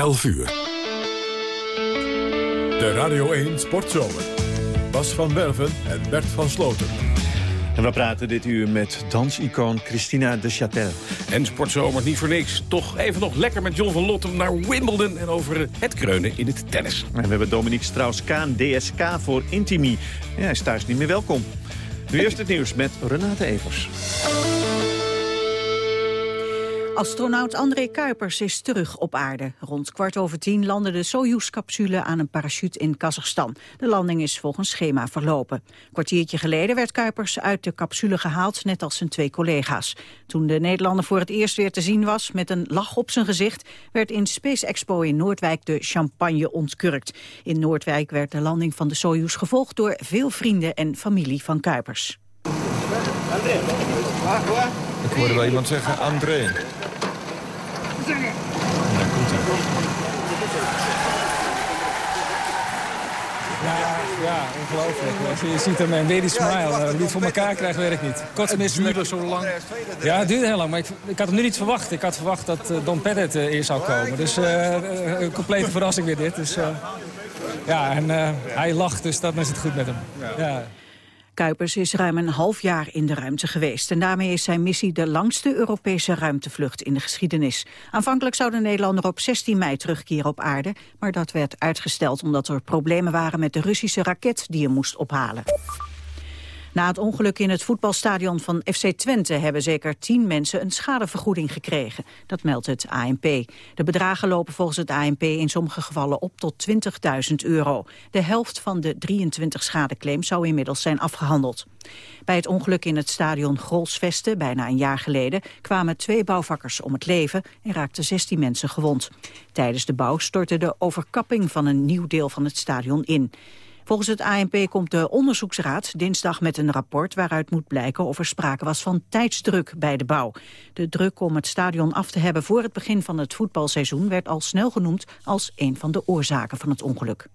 11 uur. De Radio 1 Sportzomer. Bas van Werven en Bert van Sloten. En we praten dit uur met dansicoon Christina de Châtel. En sportzomer niet voor niks. Toch even nog lekker met John van Lottem naar Wimbledon... en over het kreunen in het tennis. En we hebben Dominique Strauss-Kaan, DSK voor Intimi. Ja, hij is thuis niet meer welkom. Nu eerst het nieuws met Renate Evers. Astronaut André Kuipers is terug op aarde. Rond kwart over tien landde de Soyuz-capsule aan een parachute in Kazachstan. De landing is volgens schema verlopen. Een kwartiertje geleden werd Kuipers uit de capsule gehaald, net als zijn twee collega's. Toen de Nederlander voor het eerst weer te zien was met een lach op zijn gezicht... werd in Space Expo in Noordwijk de champagne ontkurkt. In Noordwijk werd de landing van de Soyuz gevolgd door veel vrienden en familie van Kuipers. Ik hoorde wel iemand zeggen André. Daar komt hij. Ja, ja, ongelooflijk. Je ziet hem een baby smile. Uh, voor elkaar krijgen werkt niet. Kort het duurde zo lang. Ja, het duurde heel lang. Maar ik, ik had hem nu niet verwacht. Ik had verwacht dat uh, Don Pettit uh, eerst zou komen. Dus een complete verrassing weer dit. Dus, ja, en hij lacht, dus dat is het goed met hem. Ja. Kuipers is ruim een half jaar in de ruimte geweest. En daarmee is zijn missie de langste Europese ruimtevlucht in de geschiedenis. Aanvankelijk zou de Nederlander op 16 mei terugkeren op aarde. Maar dat werd uitgesteld omdat er problemen waren met de Russische raket die hij moest ophalen. Na het ongeluk in het voetbalstadion van FC Twente hebben zeker tien mensen een schadevergoeding gekregen. Dat meldt het ANP. De bedragen lopen volgens het ANP in sommige gevallen op tot 20.000 euro. De helft van de 23 schadeclaims zou inmiddels zijn afgehandeld. Bij het ongeluk in het stadion Grolsvesten, bijna een jaar geleden, kwamen twee bouwvakkers om het leven en raakten 16 mensen gewond. Tijdens de bouw stortte de overkapping van een nieuw deel van het stadion in. Volgens het ANP komt de onderzoeksraad dinsdag met een rapport waaruit moet blijken of er sprake was van tijdsdruk bij de bouw. De druk om het stadion af te hebben voor het begin van het voetbalseizoen werd al snel genoemd als een van de oorzaken van het ongeluk.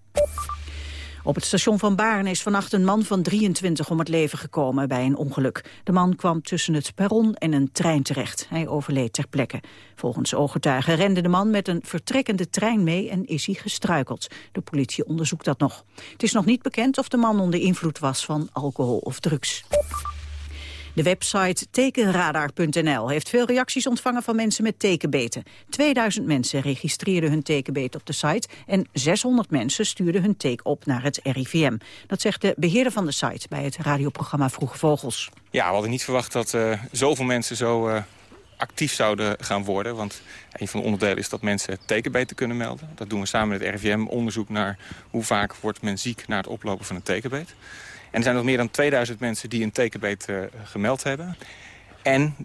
Op het station van Baarn is vannacht een man van 23 om het leven gekomen bij een ongeluk. De man kwam tussen het perron en een trein terecht. Hij overleed ter plekke. Volgens ooggetuigen rende de man met een vertrekkende trein mee en is hij gestruikeld. De politie onderzoekt dat nog. Het is nog niet bekend of de man onder invloed was van alcohol of drugs. De website tekenradar.nl heeft veel reacties ontvangen van mensen met tekenbeten. 2000 mensen registreerden hun tekenbeet op de site en 600 mensen stuurden hun teken op naar het RIVM. Dat zegt de beheerder van de site bij het radioprogramma Vroege Vogels. Ja, we hadden niet verwacht dat uh, zoveel mensen zo uh, actief zouden gaan worden. Want een van de onderdelen is dat mensen tekenbeten kunnen melden. Dat doen we samen met het RIVM, onderzoek naar hoe vaak wordt men ziek na het oplopen van een tekenbeet. Er zijn nog meer dan 2000 mensen die een tekenbeet uh, gemeld hebben. En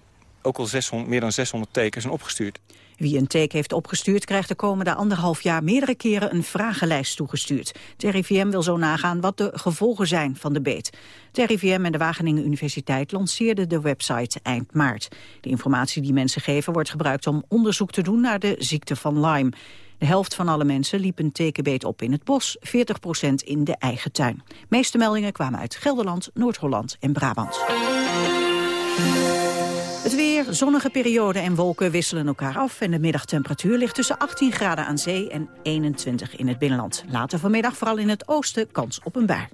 ook al 600, meer dan 600 tekens zijn opgestuurd. Wie een teken heeft opgestuurd krijgt de komende anderhalf jaar meerdere keren een vragenlijst toegestuurd. Het RIVM wil zo nagaan wat de gevolgen zijn van de beet. Het RIVM en de Wageningen Universiteit lanceerden de website eind maart. De informatie die mensen geven wordt gebruikt om onderzoek te doen naar de ziekte van Lyme. De helft van alle mensen liep een tekenbeet op in het bos, 40% in de eigen tuin. De meeste meldingen kwamen uit Gelderland, Noord-Holland en Brabant. Het weer, zonnige periode en wolken wisselen elkaar af... en de middagtemperatuur ligt tussen 18 graden aan zee en 21 in het binnenland. Later vanmiddag vooral in het oosten kans op een bui.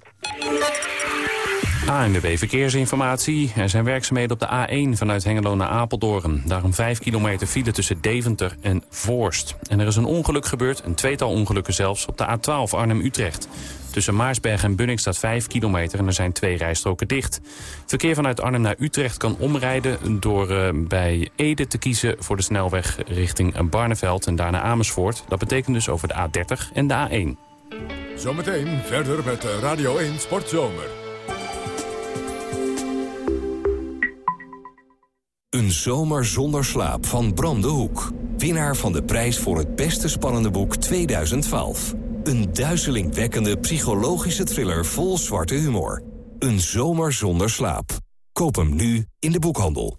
ANWB Verkeersinformatie. Er zijn werkzaamheden op de A1 vanuit Hengelo naar Apeldoorn. Daarom 5 kilometer file tussen Deventer en Voorst. En er is een ongeluk gebeurd, een tweetal ongelukken zelfs, op de A12 Arnhem-Utrecht. Tussen Maarsberg en Bunnik staat 5 kilometer en er zijn twee rijstroken dicht. Verkeer vanuit Arnhem naar Utrecht kan omrijden door uh, bij Ede te kiezen voor de snelweg richting Barneveld en daarna Amersfoort. Dat betekent dus over de A30 en de A1. Zometeen verder met Radio 1 Sportzomer. Een zomer zonder slaap van Bram de Hoek. Winnaar van de prijs voor het beste spannende boek 2012. Een duizelingwekkende psychologische thriller vol zwarte humor. Een zomer zonder slaap. Koop hem nu in de boekhandel.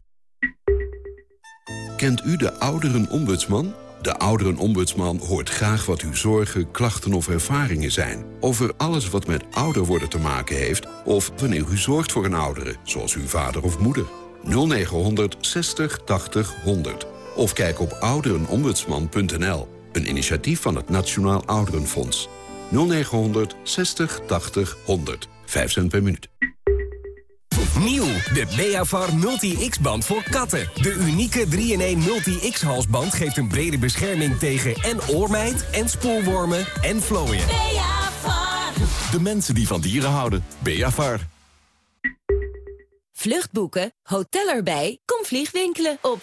Kent u de ouderenombudsman? De ouderenombudsman hoort graag wat uw zorgen, klachten of ervaringen zijn. Over alles wat met ouder worden te maken heeft... of wanneer u zorgt voor een oudere, zoals uw vader of moeder. 0900 60 80 100. Of kijk op ouderenombudsman.nl. Een initiatief van het Nationaal Ouderenfonds. 0900 60 80 100. 5 cent per minuut. Nieuw, de Beavar Multi-X-band voor katten. De unieke 3-in-1 Multi-X-halsband geeft een brede bescherming tegen en oormijt... en spoelwormen en vlooien. Beavar. De mensen die van dieren houden. Beavar. Vluchtboeken, hotel erbij, kom vliegwinkelen op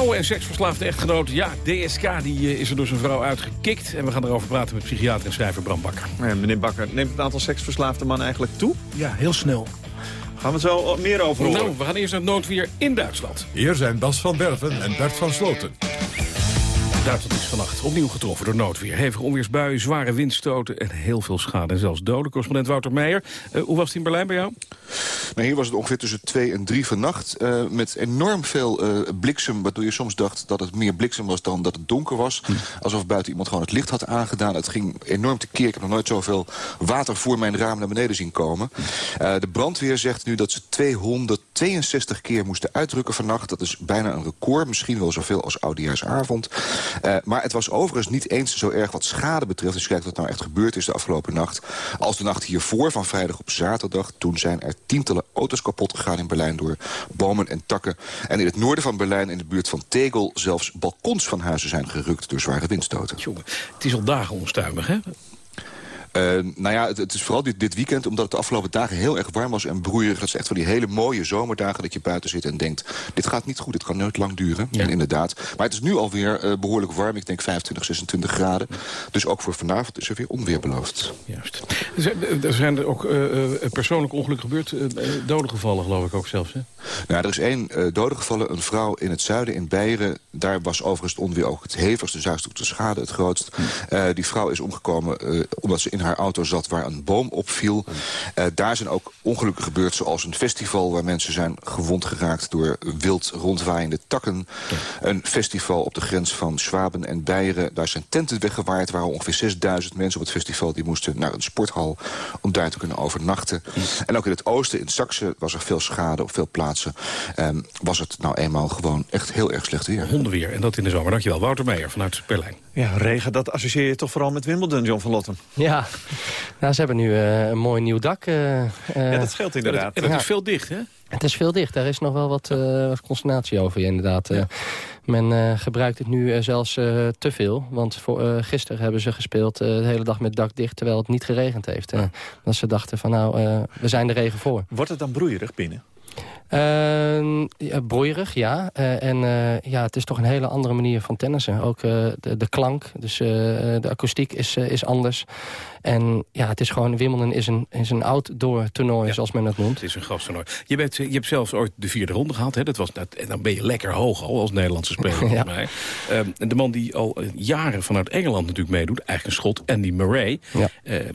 Vrouwen- en seksverslaafde echtgenoot, ja, DSK die eh, is er door zijn vrouw uitgekikt. En we gaan erover praten met psychiater en schrijver Bram Bakker. Ja, meneer Bakker, neemt het aantal seksverslaafde mannen eigenlijk toe? Ja, heel snel. Gaan we het zo meer over horen? Nou, we gaan eerst naar het noodweer in Duitsland. Hier zijn Bas van Berven en Bert van Sloten. Duitsland is vannacht opnieuw getroffen door noodweer. Hevige onweersbuien, zware windstoten en heel veel schade. En zelfs doden. Correspondent Wouter Meijer, uh, hoe was het in Berlijn bij jou? Nou, hier was het ongeveer tussen 2 en 3 vannacht. Uh, met enorm veel uh, bliksem, waardoor je soms dacht dat het meer bliksem was dan dat het donker was. Hm. Alsof buiten iemand gewoon het licht had aangedaan. Het ging enorm tekeer. Ik heb nog nooit zoveel water voor mijn raam naar beneden zien komen. de brandweer zegt nu dat ze 262 keer moesten uitdrukken vannacht. Dat is bijna een record. Misschien wel zoveel als Oudejaarsavond. Maar het was overigens niet eens zo erg wat schade betreft. Als je kijkt wat nou echt gebeurd is de afgelopen nacht. Als de nacht hiervoor van vrijdag op zaterdag. Toen zijn er tientallen auto's kapot gegaan in Berlijn door bomen en takken. En in het noorden van Berlijn, in de buurt van Tegel... zelfs balkons van huizen zijn gerukt door zware windstoten. Jongen, het is al dagen onstuimig, hè? Uh, nou ja, het, het, is vooral dit, dit, weekend, omdat het de afgelopen dagen heel erg warm was en broeierig. Dat is echt van die hele mooie zomerdagen dat je buiten zit en denkt... dit gaat niet goed, dit kan nooit lang duren. Ja. En inderdaad. Maar het is nu alweer uh, behoorlijk warm. Ik denk 25, 26 graden. Dus ook voor vanavond is er weer onweer beloofd. Juist. Er zijn er ook uh, persoonlijk ongeluk gebeurd. doden gevallen geloof ik ook zelfs, hè? Nou, er is één dode gevallen. Een vrouw in het zuiden, in Beieren. Daar was overigens het onweer ook het hevigste. Daar de schade het grootst. Hm. die vrouw is omgekomen omdat ze in haar auto zat waar een boom opviel. Uh, daar zijn ook ongelukken gebeurd zoals een festival... waar mensen zijn gewond geraakt door wild rondwaaiende takken. Een festival op de grens van Schwaben en Beieren. Daar zijn tenten weggewaaid. Er waren ongeveer 6000 mensen op het festival. Die moesten naar een sporthal om daar te kunnen overnachten. En ook in het oosten, in Saxe, was er veel schade op veel plaatsen. Um, was het nou eenmaal gewoon echt heel erg slecht weer. Hondenweer, en dat in de zomer. Dankjewel, Wouter Meijer vanuit Berlijn. Ja, regen, dat associeer je toch vooral met Wimbledon, John van Lotten? Ja, nou, ze hebben nu uh, een mooi nieuw dak. Uh, ja, dat scheelt inderdaad. En het is veel dicht, hè? Het is veel dicht. Daar is nog wel wat, uh, wat consternatie over, inderdaad. Ja. men gebruikt het nu zelfs te veel. Want voor, gisteren hebben ze gespeeld de hele dag met dak dicht... terwijl het niet geregend heeft. Ja. dat ze dachten van nou, we zijn de regen voor. Wordt het dan broeierig binnen? Uh, ja, broeierig, ja. Uh, en uh, ja, het is toch een hele andere manier van tennissen. Ook de, de, klank, dus de akoestiek is, is anders. En ja, het is gewoon, Wimbledon is een, is een outdoor toernooi, ja, zoals men dat noemt. Het is een gasttoernooi. Je, bent, je hebt zelfs ooit de vierde ronde gehad. Hè? Dat was, en dan ben je lekker hoog al als Nederlandse speler, volgens mij. Um, de man die al jaren vanuit Engeland natuurlijk meedoet, eigenlijk een schot, Andy Murray. Ja.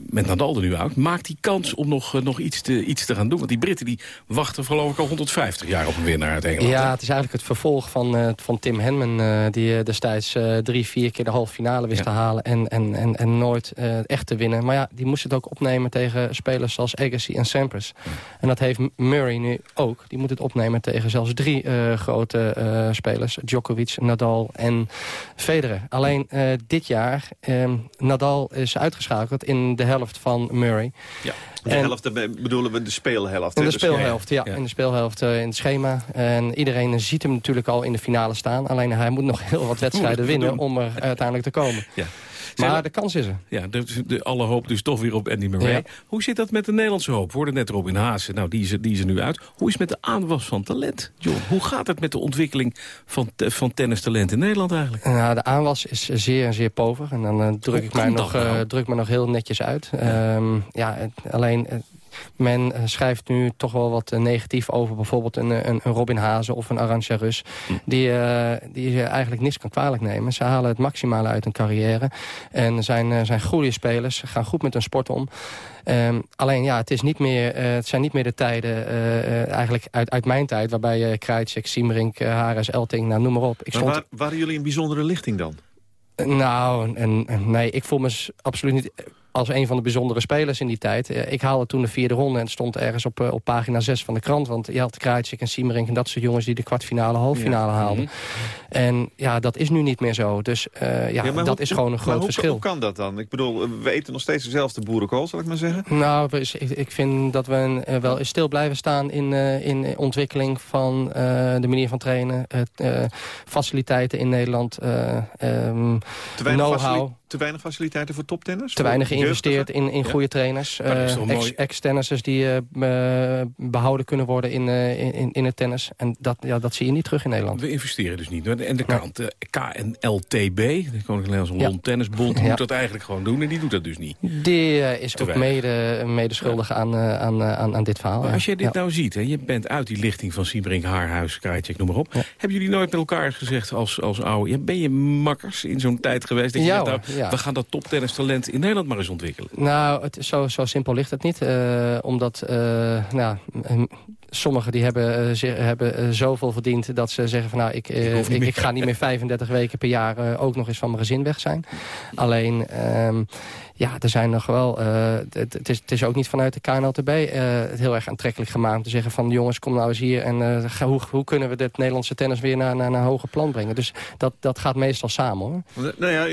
Met Nadal er nu uit. Maakt die kans om nog, nog iets, te, iets te gaan doen? Want die Britten die wachten geloof ik al 150 jaar op een winnaar uit Engeland. Ja, het is eigenlijk het vervolg van, uh, van Tim Henman... Uh, die destijds drie, vier keer de halve finale wist ja. te halen... en, en, en, en nooit echt te winnen. Maar ja, die moest het ook opnemen tegen spelers zoals Agassi en Sampras. Ja. En dat heeft Murray nu ook. Die moet het opnemen tegen zelfs drie uh, grote uh, spelers. Djokovic, Nadal en Federer. Alleen uh, dit jaar, Nadal is uitgeschakeld in de helft van Murray. Ja. De en, helft, bedoelen we de speelhelft? In de speelhelft, ja. ja. In de speelhelft uh, in het schema. En iedereen ziet hem natuurlijk al in de finale staan. Alleen hij moet nog heel wat wedstrijden winnen om er uiteindelijk te komen. Ja. Maar de kans is er. Ja, de, de, alle hoop dus toch weer op Andy Murray. Ja. Hoe zit dat met de Nederlandse hoop? We hoorden net erop in Hazen, nou die is, er, die is er nu uit. Hoe is het met de aanwas van talent, John? Hoe gaat het met de ontwikkeling van, van tennistalent in Nederland eigenlijk? Nou, de aanwas is zeer, zeer pover. En dan uh, druk, ik mij nog, uh, druk me nog heel netjes uit. Ja, um, ja alleen... Men schrijft nu toch wel wat negatief over bijvoorbeeld een, een, een Robin Hazen of een Arantxa Rus. Hm. Die, die je eigenlijk niks kan kwalijk nemen. Ze halen het maximale uit hun carrière. En zijn, zijn goede spelers, gaan goed met hun sport om. Um, alleen ja, het, is niet meer, het zijn niet meer de tijden eigenlijk uit, uit mijn tijd... waarbij je uh, Krajcek, Siemerink, Hares, Elting, nou, noem maar op. Ik stond... waar, waren jullie een bijzondere lichting dan? Nou, en, nee, ik voel me absoluut niet als een van de bijzondere spelers in die tijd. Eh, ik haalde toen de vierde ronde en stond ergens op, eh, op pagina 6 van de krant. Want je had Krajcik en Siemerink en dat soort jongens... die de kwartfinale, halffinale haalden. Mhm. En ja, dat is nu niet meer zo. Dus uh, ja, dat is gewoon een groot hoe, verschil. Hoe kan dat dan? Ik bedoel, we eten nog steeds dezelfde boerenkool, zal ik maar zeggen. Nou, ik, ik vind dat we uh, wel stil blijven staan in, uh, in ontwikkeling van de manier van trainen. faciliteiten in Nederland, um, know-how te weinig faciliteiten voor toptennis? Te weinig geïnvesteerd in, in goede trainers. Uh, Ex-tennissers die uh, behouden kunnen worden in, uh, in, in het tennis. En dat, ja, dat zie je niet terug in Nederland. We investeren dus niet. En de kant, KNLTB, de Koninklijke Nederlandse ja. Tennisbond, moet dat eigenlijk gewoon doen. En die doet dat dus niet. Die is ook mede, mede schuldig aan, aan, aan, aan dit verhaal. Maar als je dit nou ziet, hè, je bent uit die lichting van Siebrink, Haarhuis, Krajcek, noem maar op. Hebben jullie nooit met elkaar gezegd als, als oude... Ben je makkers in zo'n tijd geweest dat je zegt, nou, ja. we gaan dat toptennistalent in Nederland maar eens ontwikkelen? Nou, het, zo, zo simpel ligt het niet. Uh, omdat uh, nou, sommigen die hebben, uh, hebben zoveel verdiend dat ze zeggen van nou, ik, ik, ga niet meer 35 weken per jaar ook nog eens van mijn gezin weg zijn. Alleen... Ehm, ja, er zijn nog wel... Uh, het, het, is, het is ook niet vanuit de KNLTB uh, het heel erg aantrekkelijk gemaakt... om te zeggen van jongens, kom nou eens hier... en uh, hoe, hoe kunnen we dit Nederlandse tennis weer naar, naar, naar een hoger plan brengen. Dus dat, dat gaat meestal samen, hoor. Nou ja,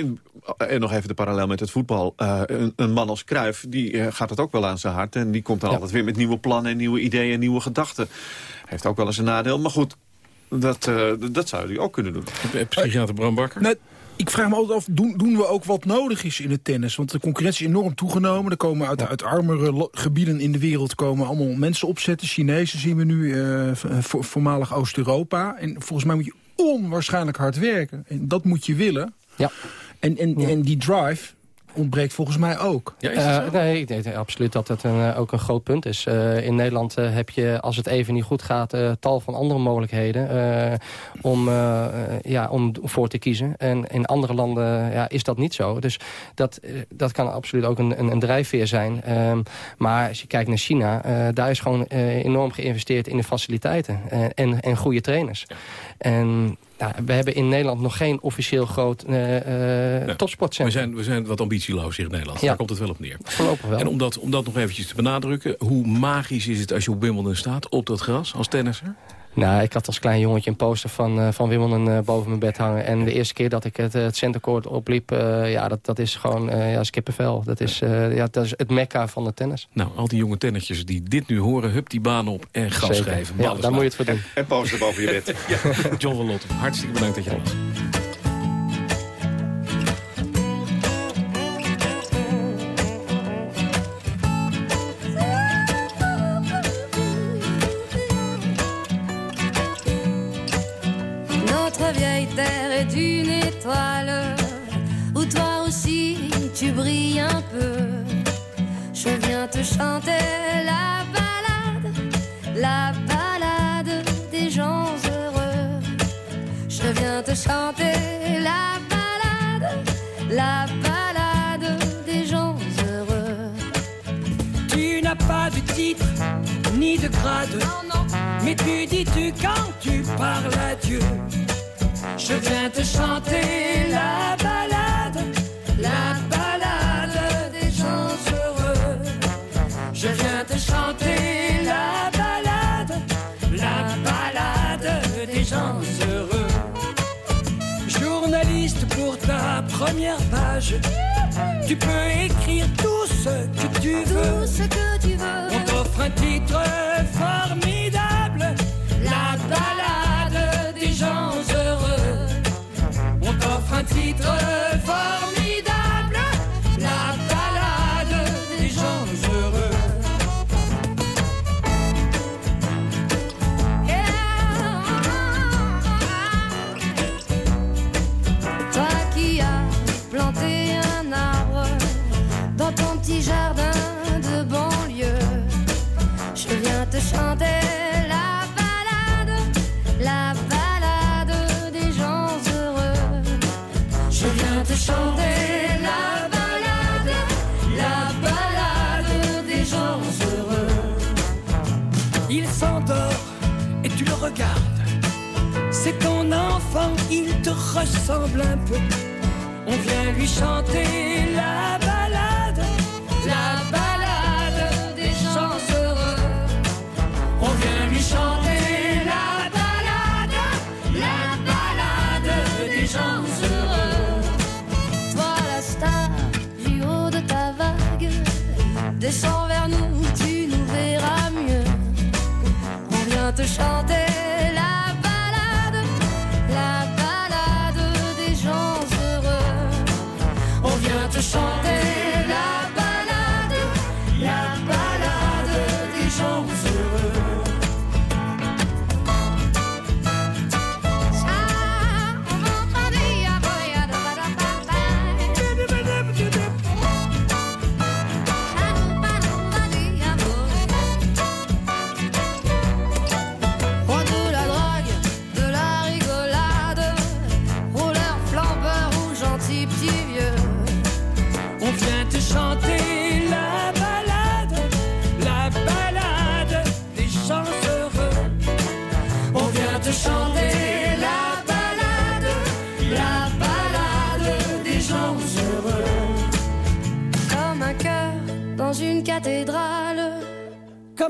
en nog even de parallel met het voetbal. Een, een, man als Cruijff, die gaat het ook wel aan zijn hart... en die komt dan altijd weer met nieuwe plannen en nieuwe ideeën en nieuwe gedachten. Heeft ook wel eens een nadeel, maar goed... Dat, dat zou hij ook kunnen doen. Psychiater Bram Bakker? Nee, ik vraag me altijd af, doen, doen we ook wat nodig is in het tennis? Want de concurrentie is enorm toegenomen. Er komen uit, uit armere gebieden in de wereld komen allemaal mensen opzetten. Chinezen zien we nu, uh, voormalig Oost-Europa. En volgens mij moet je onwaarschijnlijk hard werken. En dat moet je willen. Ja. En, en, en die drive, ontbreekt volgens mij ook. Ja, uh, nee, ik denk absoluut dat het een, eh, ook een groot punt is. Uh, in Nederland uh, heb je, als het even niet goed gaat... tal van andere mogelijkheden om, ja, om voor te kiezen. En in andere landen ja, is dat niet zo. Dus dat, dat kan absoluut ook een, een, een drijfveer zijn. Um, maar als je kijkt naar China... daar is gewoon enorm geïnvesteerd in de faciliteiten. en, en goede trainers. En ja, we hebben in Nederland nog geen officieel groot uh, topsportcentrum. We zijn, we zijn wat ambitieloos hier in Nederland. Ja. Daar komt het wel op neer. Voorlopig wel. En om dat, om dat nog eventjes te benadrukken... hoe magisch is het als je op Wimbledon staat, op dat gras, als tennisser? Nou, ik had als klein jongetje een poster van, uh, van Wimbledon uh, boven mijn bed hangen. En de eerste keer dat ik het, het centercourt opliep, uh, ja, dat, dat is gewoon ja, skippenvel. Dat is, ja, dat is het mekka van de tennis. Nou, al die jonge tennisjes die dit nu horen, hup die baan op en gas geven. Ja, daar moet je het voor doen. En, en poster boven je bed. ja. John van Lotte, hartstikke bedankt dat je er was. Grade, mais tu dis tu quand tu parles à Dieu? Je viens te chanter la balade, la balade des gens heureux. Je viens te chanter la balade, la balade des gens heureux. Journaliste pour ta première page, tu peux écrire tout ce que tu veux. ce que tu veux. On t'offre un titre un viens te chanter la balade, la balade des gens heureux. Il s'endort et tu le regardes. C'est ton enfant, il te ressemble un peu. On vient lui chanter la balade, La balade des gens heureux. on vient lui chanter chanter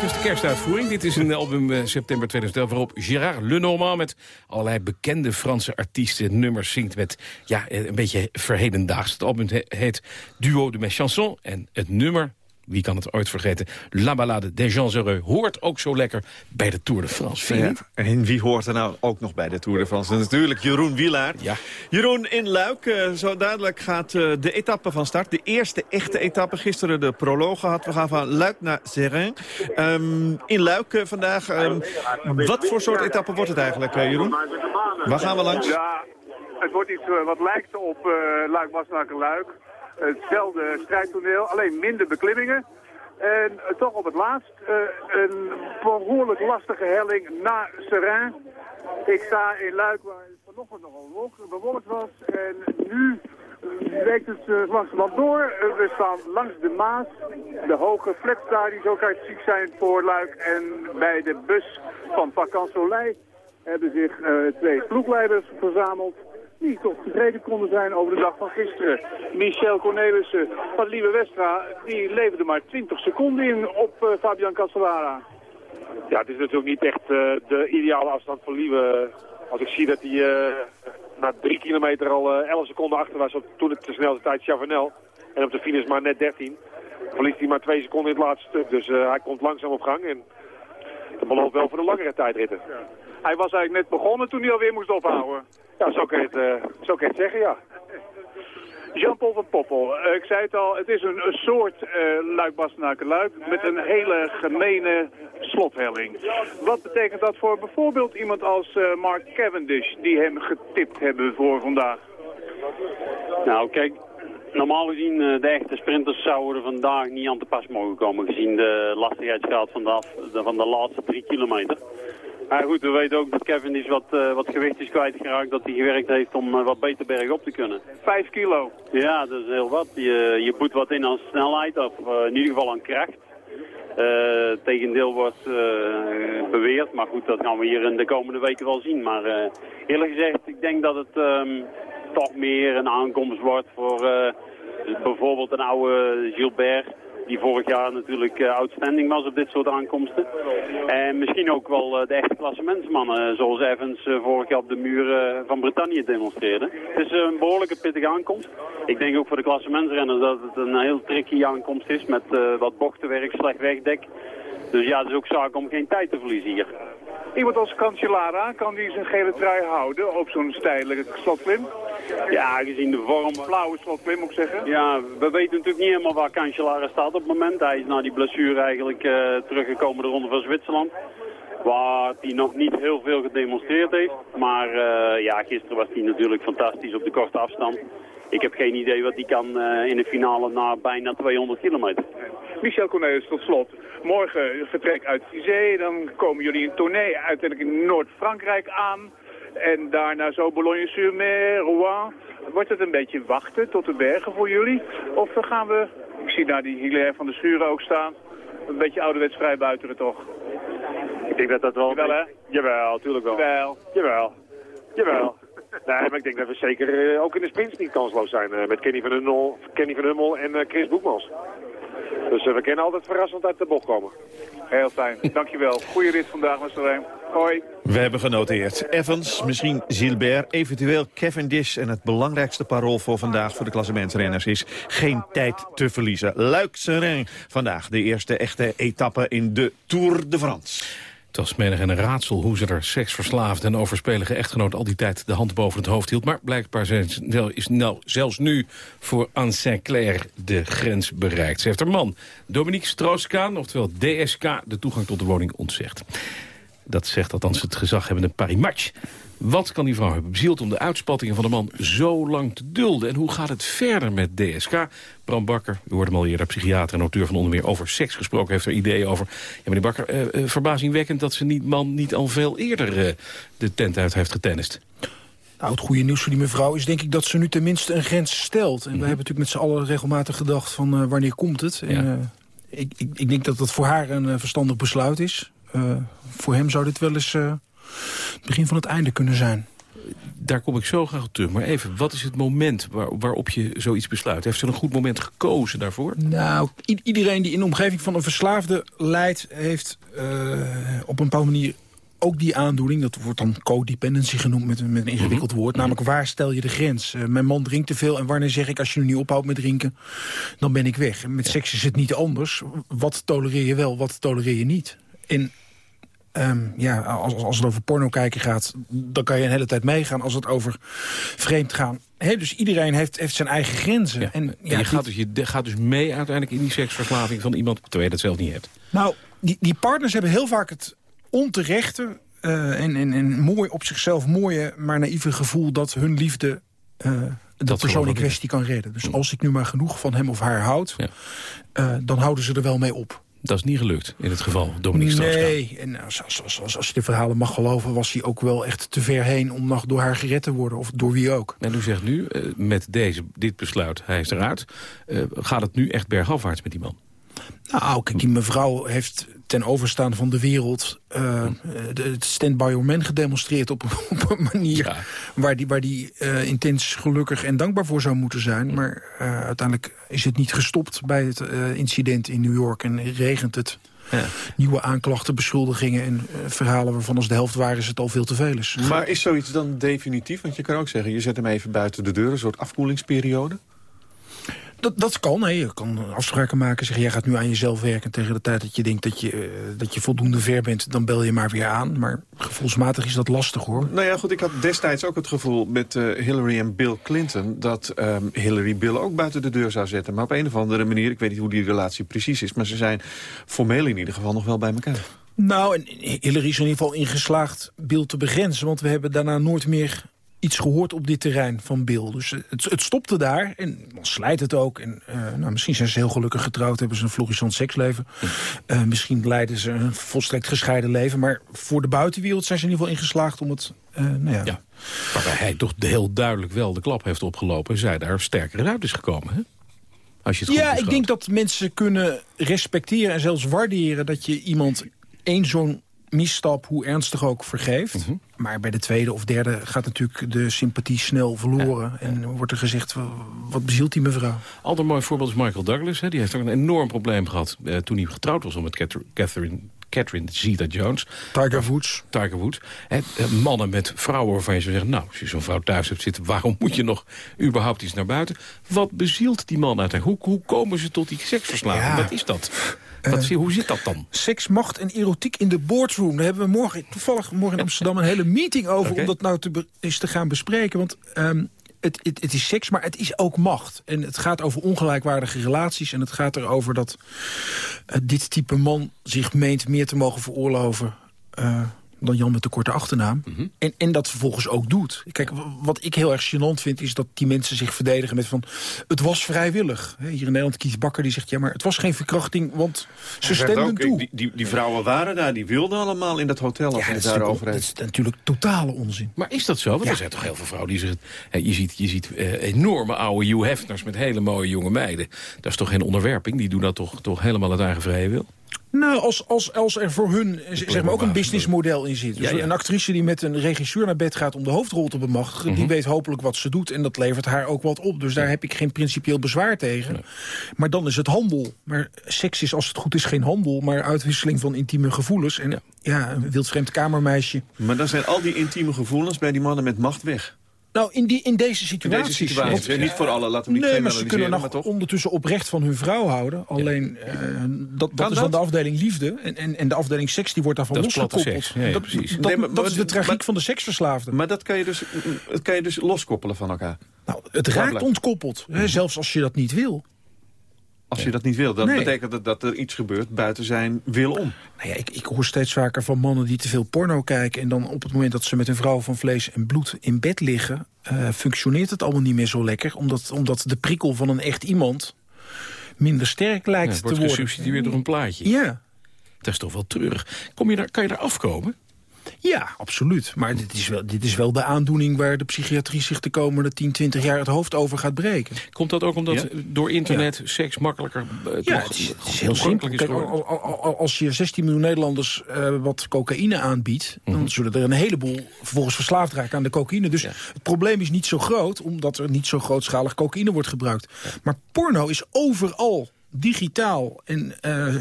beetje als de kerstuitvoering. Dit is een album eh, september 2011 waarop Gérard Lenormand... met allerlei bekende Franse artiesten nummers zingt... met ja, eh, een beetje verhedendaags. Het album he- heet Duo de mes chansons. En het nummer, wie kan het ooit vergeten... La Ballade des gens heureux hoort ook zo lekker bij de Tour de France. Vind je Ja, niet? en wie hoort er nou ook nog bij de Tour de France? Natuurlijk Jeroen Wielaert. Ja. Jeroen, in Luik, eh, zo dadelijk gaat eh, de etappe van start. De eerste echte etappe. Gisteren de proloog gehad. We gaan van Luik naar Serin. Ehm, in Luik eh, vandaag. ehm, wat voor soort etappe wordt het eigenlijk, eh, Jeroen? Waar gaan we langs? Ja, het wordt iets wat lijkt op eh luik bastenaken luik Hetzelfde strijdtoneel, alleen minder beklimmingen. En eh, toch op het laatst eh, een behoorlijk lastige helling na Serein. Ik sta in Luik waar het vanochtend nogal wolk- bewolkt was. En nu werkt het uh, langzamerhand door. Eh, we staan langs de Maas. De hoge flats daar die zo karakteristiek zijn voor Luik. En bij de bus van Soleil hebben zich eh, twee ploegleiders verzameld. Die toch tevreden konden zijn over de dag van gisteren. Michel Cornelissen van Lieve Westra, die leverde maar 20 seconden in op eh, Fabian Cancellara. Ja, het is natuurlijk niet echt eh, de ideale afstand voor Liewe. Als ik zie dat hij eh, na drie kilometer al eh 11 seconden achter was op toen het de snelste tijd Chavanel. En op de finish maar net 13. Dan verliest hij maar twee seconden in het laatste stuk. Dus hij komt langzaam op gang. En dat belooft wel voor de langere tijdritten. Hij was eigenlijk net begonnen toen hij alweer moest ophouden. Ja, zo kun je het, eh, zo het zeggen, ja. Jean-Paul van Poppel, eh, ik zei het al, het is een, een soort uh, luik-bastenaken-luik met een hele gemene slothelling. Wat betekent dat voor bijvoorbeeld iemand als Mark Cavendish, die hem getipt hebben voor vandaag? Nou, kijk, normaal gezien de echte sprinters zouden vandaag niet aan te pas mogen komen, gezien de lastigheidsgraad van de- van de laatste drie kilometer. Maar goed, we weten ook dat Kevin is wat, eh, wat gewicht is kwijtgeraakt, dat hij gewerkt heeft om eh, wat beter bergop te kunnen. Vijf kilo. Ja, dat is heel wat. Je, je boet wat in aan snelheid, of eh, in ieder geval aan kracht. Het tegendeel wordt beweerd, maar goed, dat gaan we hier in de komende weken wel zien. Maar eerlijk gezegd, ik denk dat het ehm, toch meer een aankomst wordt voor bijvoorbeeld een oude Gilbert, die vorig jaar natuurlijk eh, outstanding was op dit soort aankomsten. En misschien ook wel eh, de echte klassementsmannen, zoals Evans eh, vorig jaar op de muren van Brittannië demonstreerde. Het is een behoorlijke pittige aankomst. Ik denk ook voor de klassementsrenners dat het een heel tricky aankomst is met eh, wat bochtenwerk, slecht wegdek. Dus ja, het is ook zaak om geen tijd te verliezen hier. Iemand als Cancellara, kan die zijn gele trui houden op zo'n steile slotklim? Ja, gezien de vorm... Blauwe slotklim, moet ik zeggen. Ja, we weten natuurlijk niet helemaal waar Cancellara staat op het moment. Hij is na die blessure eigenlijk eh, teruggekomen de Ronde van Zwitserland. Waar hij nog niet heel veel gedemonstreerd heeft. Maar eh, ja, gisteren was hij natuurlijk fantastisch op de korte afstand. Ik heb geen idee wat hij kan eh, in de finale na bijna 200 kilometer. Michel Cornelis, tot slot. Morgen vertrek uit Vizé, dan komen jullie in tournee uiteindelijk in Noord-Frankrijk aan. En daarna zo Boulogne-sur-Mer, Rouen. Wordt het een beetje wachten tot de bergen voor jullie? Of gaan we, ik zie daar die Hilaire van de Schuren ook staan, een beetje ouderwets vrijbuiteren toch? Ik denk dat dat wel... Jawel, hè? Jawel, natuurlijk wel. Jawel. Jawel. Jawel. Maar ik denk dat we zeker eh, ook in de sprints niet kansloos zijn. eh, met Kenny van, Hummel, Kenny van Hummel en eh, Chris Boekmans. Dus we kunnen altijd verrassend uit de bocht komen. Heel fijn, dankjewel. Goeie rit vandaag, Mr. Rijn. Hoi. We hebben genoteerd. Evans, misschien Gilbert, eventueel Cavendish. En het belangrijkste parool voor vandaag voor de klassementsrenners is... geen tijd te verliezen. Luik Serein. Vandaag de eerste echte etappe in de Tour de France. Het was menig een raadsel hoe ze er seksverslaafde en overspelige echtgenoot al die tijd de hand boven het hoofd hield. Maar blijkbaar is nou zelfs nu voor Anne Sinclair de grens bereikt. Ze heeft haar man, Dominique Strauss-Kaan, oftewel DSK, de toegang tot de woning ontzegd. Dat zegt althans het gezaghebbende Paris Match. Wat kan die vrouw hebben bezield om de uitspattingen van de man zo lang te dulden? En hoe gaat het verder met DSK? Bram Bakker, u hoorde hem al eerder, psychiater en auteur van onder meer over seks gesproken, heeft er ideeën over. Ja, meneer Bakker, eh, eh, verbazingwekkend dat ze niet, man niet al veel eerder eh, de tent uit heeft getennist. Nou, het goede nieuws voor die mevrouw is denk ik dat ze nu tenminste een grens stelt. En we hebben natuurlijk met z'n allen regelmatig gedacht van eh, wanneer komt het. En, ik, ik, ik denk dat dat voor haar een verstandig besluit is. Voor hem zou dit wel eens het begin van het einde kunnen zijn. Daar kom ik zo graag op terug. Maar even, wat is het moment waar, waarop je zoiets besluit? Heeft ze een goed moment gekozen daarvoor? Nou, iedereen die in de omgeving van een verslaafde leidt... heeft eh, op een bepaalde manier ook die aandoening. Dat wordt dan codependency genoemd met, een- met een ingewikkeld woord. Namelijk, waar stel je de grens? Eh, mijn man drinkt te veel en wanneer zeg ik... als je nu niet ophoudt met drinken, dan ben ik weg. En met seks is het niet anders. Wat tolereer je wel, wat tolereer je niet? En Ehm, ja, als, als- het over porno kijken gaat, dan kan je een hele tijd meegaan. Als het over vreemd gaan. Dus iedereen heeft, heeft zijn eigen grenzen. En, En ja, je, dit- gaat dus, je gaat dus mee uiteindelijk in die seksverslaving van iemand... terwijl je dat zelf niet hebt. Nou, die, die partners hebben heel vaak het onterechte... eh, en, en, en mooi op zichzelf mooie, maar naïeve gevoel... dat hun liefde eh, de geloof persoon in kwestie kan redden. Dus als ik nu maar genoeg van hem of haar houd... eh, dan houden ze er wel mee op. Dat is niet gelukt in het geval Dominique Strauss-Kaan. Nee, en als, als, als, als, als je de verhalen mag geloven... was hij ook wel echt te ver heen om nog door haar gered te worden. Of door wie ook. En u zegt nu, eh, met deze, dit besluit, hij is eruit... eh, gaat het nu echt bergafwaarts met die man? Nou, kijk, die mevrouw heeft ten overstaan van de wereld... eh, de- het Stand By Your Man gedemonstreerd op, op een manier... waar die, waar die eh, intens gelukkig en dankbaar voor zou moeten zijn. Maar eh, uiteindelijk is het niet gestopt bij het eh, incident in New York... en regent het nieuwe aanklachten, beschuldigingen... en eh, verhalen waarvan als de helft waar is het al veel te veel is. Maar is zoiets dan definitief? Want je kan ook zeggen, je zet hem even buiten de deur, een soort afkoelingsperiode. Dat, dat kan, hè. je kan afspraken maken. Zeggen, jij gaat nu aan jezelf werken. Tegen de tijd dat je denkt dat je, eh, dat je voldoende ver bent... dan bel je maar weer aan. Maar gevoelsmatig is dat lastig, hoor. Nou ja, goed, ik had destijds ook het gevoel met eh, Hillary en Bill Clinton... dat ehm, Hillary Bill ook buiten de deur zou zetten. Maar op een of andere manier, ik weet niet hoe die relatie precies is... maar ze zijn formeel in ieder geval nog wel bij elkaar. Nou, en Hillary is in ieder geval ingeslaagd Bill te begrenzen. Want we hebben daarna nooit meer iets gehoord op dit terrein van Bill. Dus eh, het, het stopte daar en dan slijt het ook. En, eh, nou, misschien zijn ze heel gelukkig getrouwd, hebben ze een florissant seksleven. Eh, misschien leiden ze een volstrekt gescheiden leven. Maar voor de buitenwereld zijn ze in ieder geval ingeslaagd om het... eh, nou ja, Waarbij hij toch heel duidelijk wel de klap heeft opgelopen... en zij daar sterker uit is gekomen, hè? Als je het Ja, ik denk dat mensen kunnen respecteren en zelfs waarderen... dat je iemand één zo'n misstap, hoe ernstig ook, vergeeft. Mhm. Maar bij de tweede of derde gaat natuurlijk de sympathie snel verloren. En wordt er gezegd, wa- wat bezielt die mevrouw? Ander mooi voorbeeld is Michael Douglas. Hè. Die heeft ook een enorm probleem gehad eh, toen hij getrouwd was al met Cather- Catherine Catherine Zeta-Jones. Tiger Woods. Tiger Woods. Hè, eh, mannen met vrouwen waarvan je zou zeggen... nou, als je zo'n vrouw thuis hebt zitten... waarom moet je nog überhaupt iets naar buiten? Wat bezielt die man uiteindelijk? Hoe, hoe komen ze tot die seksverslaving? Ja. Wat is dat? Wat, zie- hoe zit dat dan? Seks, macht en erotiek in de boardroom. Daar hebben we morgen, toevallig morgen in Amsterdam een hele meeting over... Om dat nou te eens te gaan bespreken. Want ehm, het, het, het is seks, maar het is ook macht. En het gaat over ongelijkwaardige relaties. En het gaat erover dat eh, dit type man zich meent meer te mogen veroorloven... eh, dan Jan met de korte achternaam. Mhm. en, en dat vervolgens ook doet. Kijk, wat ik heel erg gênant vind... is dat die mensen zich verdedigen met van... het was vrijwillig. Hè, Hier in Nederland Kies Bakker die zegt... ja, maar het was geen verkrachting, want ze stemden ook, toe. Die, die, die vrouwen waren daar, die wilden allemaal in dat hotel. Als Ja, dat het is, daarover natuurlijk, heeft. dat is natuurlijk totale onzin. Maar is dat zo? Want er zijn toch heel veel vrouwen die zeggen... hè, je ziet, je ziet eh, enorme oude Hugh Hefners met hele mooie jonge meiden. Dat is toch geen onderwerping? Die doen dat toch, toch helemaal uit eigen vrije wil? Nou, als, als, als er voor hun zeg maar, ook een businessmodel in zit. Dus Ja, ja. een actrice die met een regisseur naar bed gaat om de hoofdrol te bemachtigen... Mhm. die weet hopelijk wat ze doet en dat levert haar ook wat op. Dus daar heb ik geen principieel bezwaar tegen. Maar dan is het handel. Maar seks is, als het goed is, geen handel... maar uitwisseling van intieme gevoelens. En ja, een wildvreemd kamermeisje. Maar dan zijn al die intieme gevoelens bij die mannen met macht weg. Nou, in, die, in deze In situatie. deze situatie. hè, Niet voor alle, laten we niet Nee, maar ze kunnen nog toch? ondertussen oprecht van hun vrouw houden. Alleen, eh, dat, dat is dan dat? de afdeling liefde. En, en, en de afdeling seks die wordt daarvan Dat losgekoppeld. dat, precies. dat, Nee, maar- dat is de tragiek maar- van de seksverslaafde. Maar dat kan je dus, dat kan je dus loskoppelen van elkaar. Nou, het raakt ontkoppeld. Hè, zelfs als je dat niet wil. Als je dat niet wil, dan Nee. betekent dat dat er iets gebeurt buiten zijn wil om. Nou ja, ik, ik hoor steeds vaker van mannen die te veel porno kijken... en dan op het moment dat ze met een vrouw van vlees en bloed in bed liggen... eh, functioneert het allemaal niet meer zo lekker. Omdat, omdat de prikkel van een echt iemand minder sterk lijkt Ja, het te wordt worden. gesubsidieerd door een plaatje. Ja. Dat is toch wel treurig. Kom je daar, kan je daar afkomen? Ja, absoluut. Maar dit is, wel, dit is wel de aandoening waar de psychiatrie zich de komende 10, 20 jaar het hoofd over gaat breken. Komt dat ook omdat door internet seks makkelijker eh, Ja, toch het is, het is heel simpel. is Kijk, als je 16 miljoen Nederlanders eh, wat cocaïne aanbiedt... Mhm. dan zullen er een heleboel vervolgens verslaafd raken aan de cocaïne. Dus het probleem is niet zo groot, omdat er niet zo grootschalig cocaïne wordt gebruikt. Maar porno is overal digitaal. En eh 70%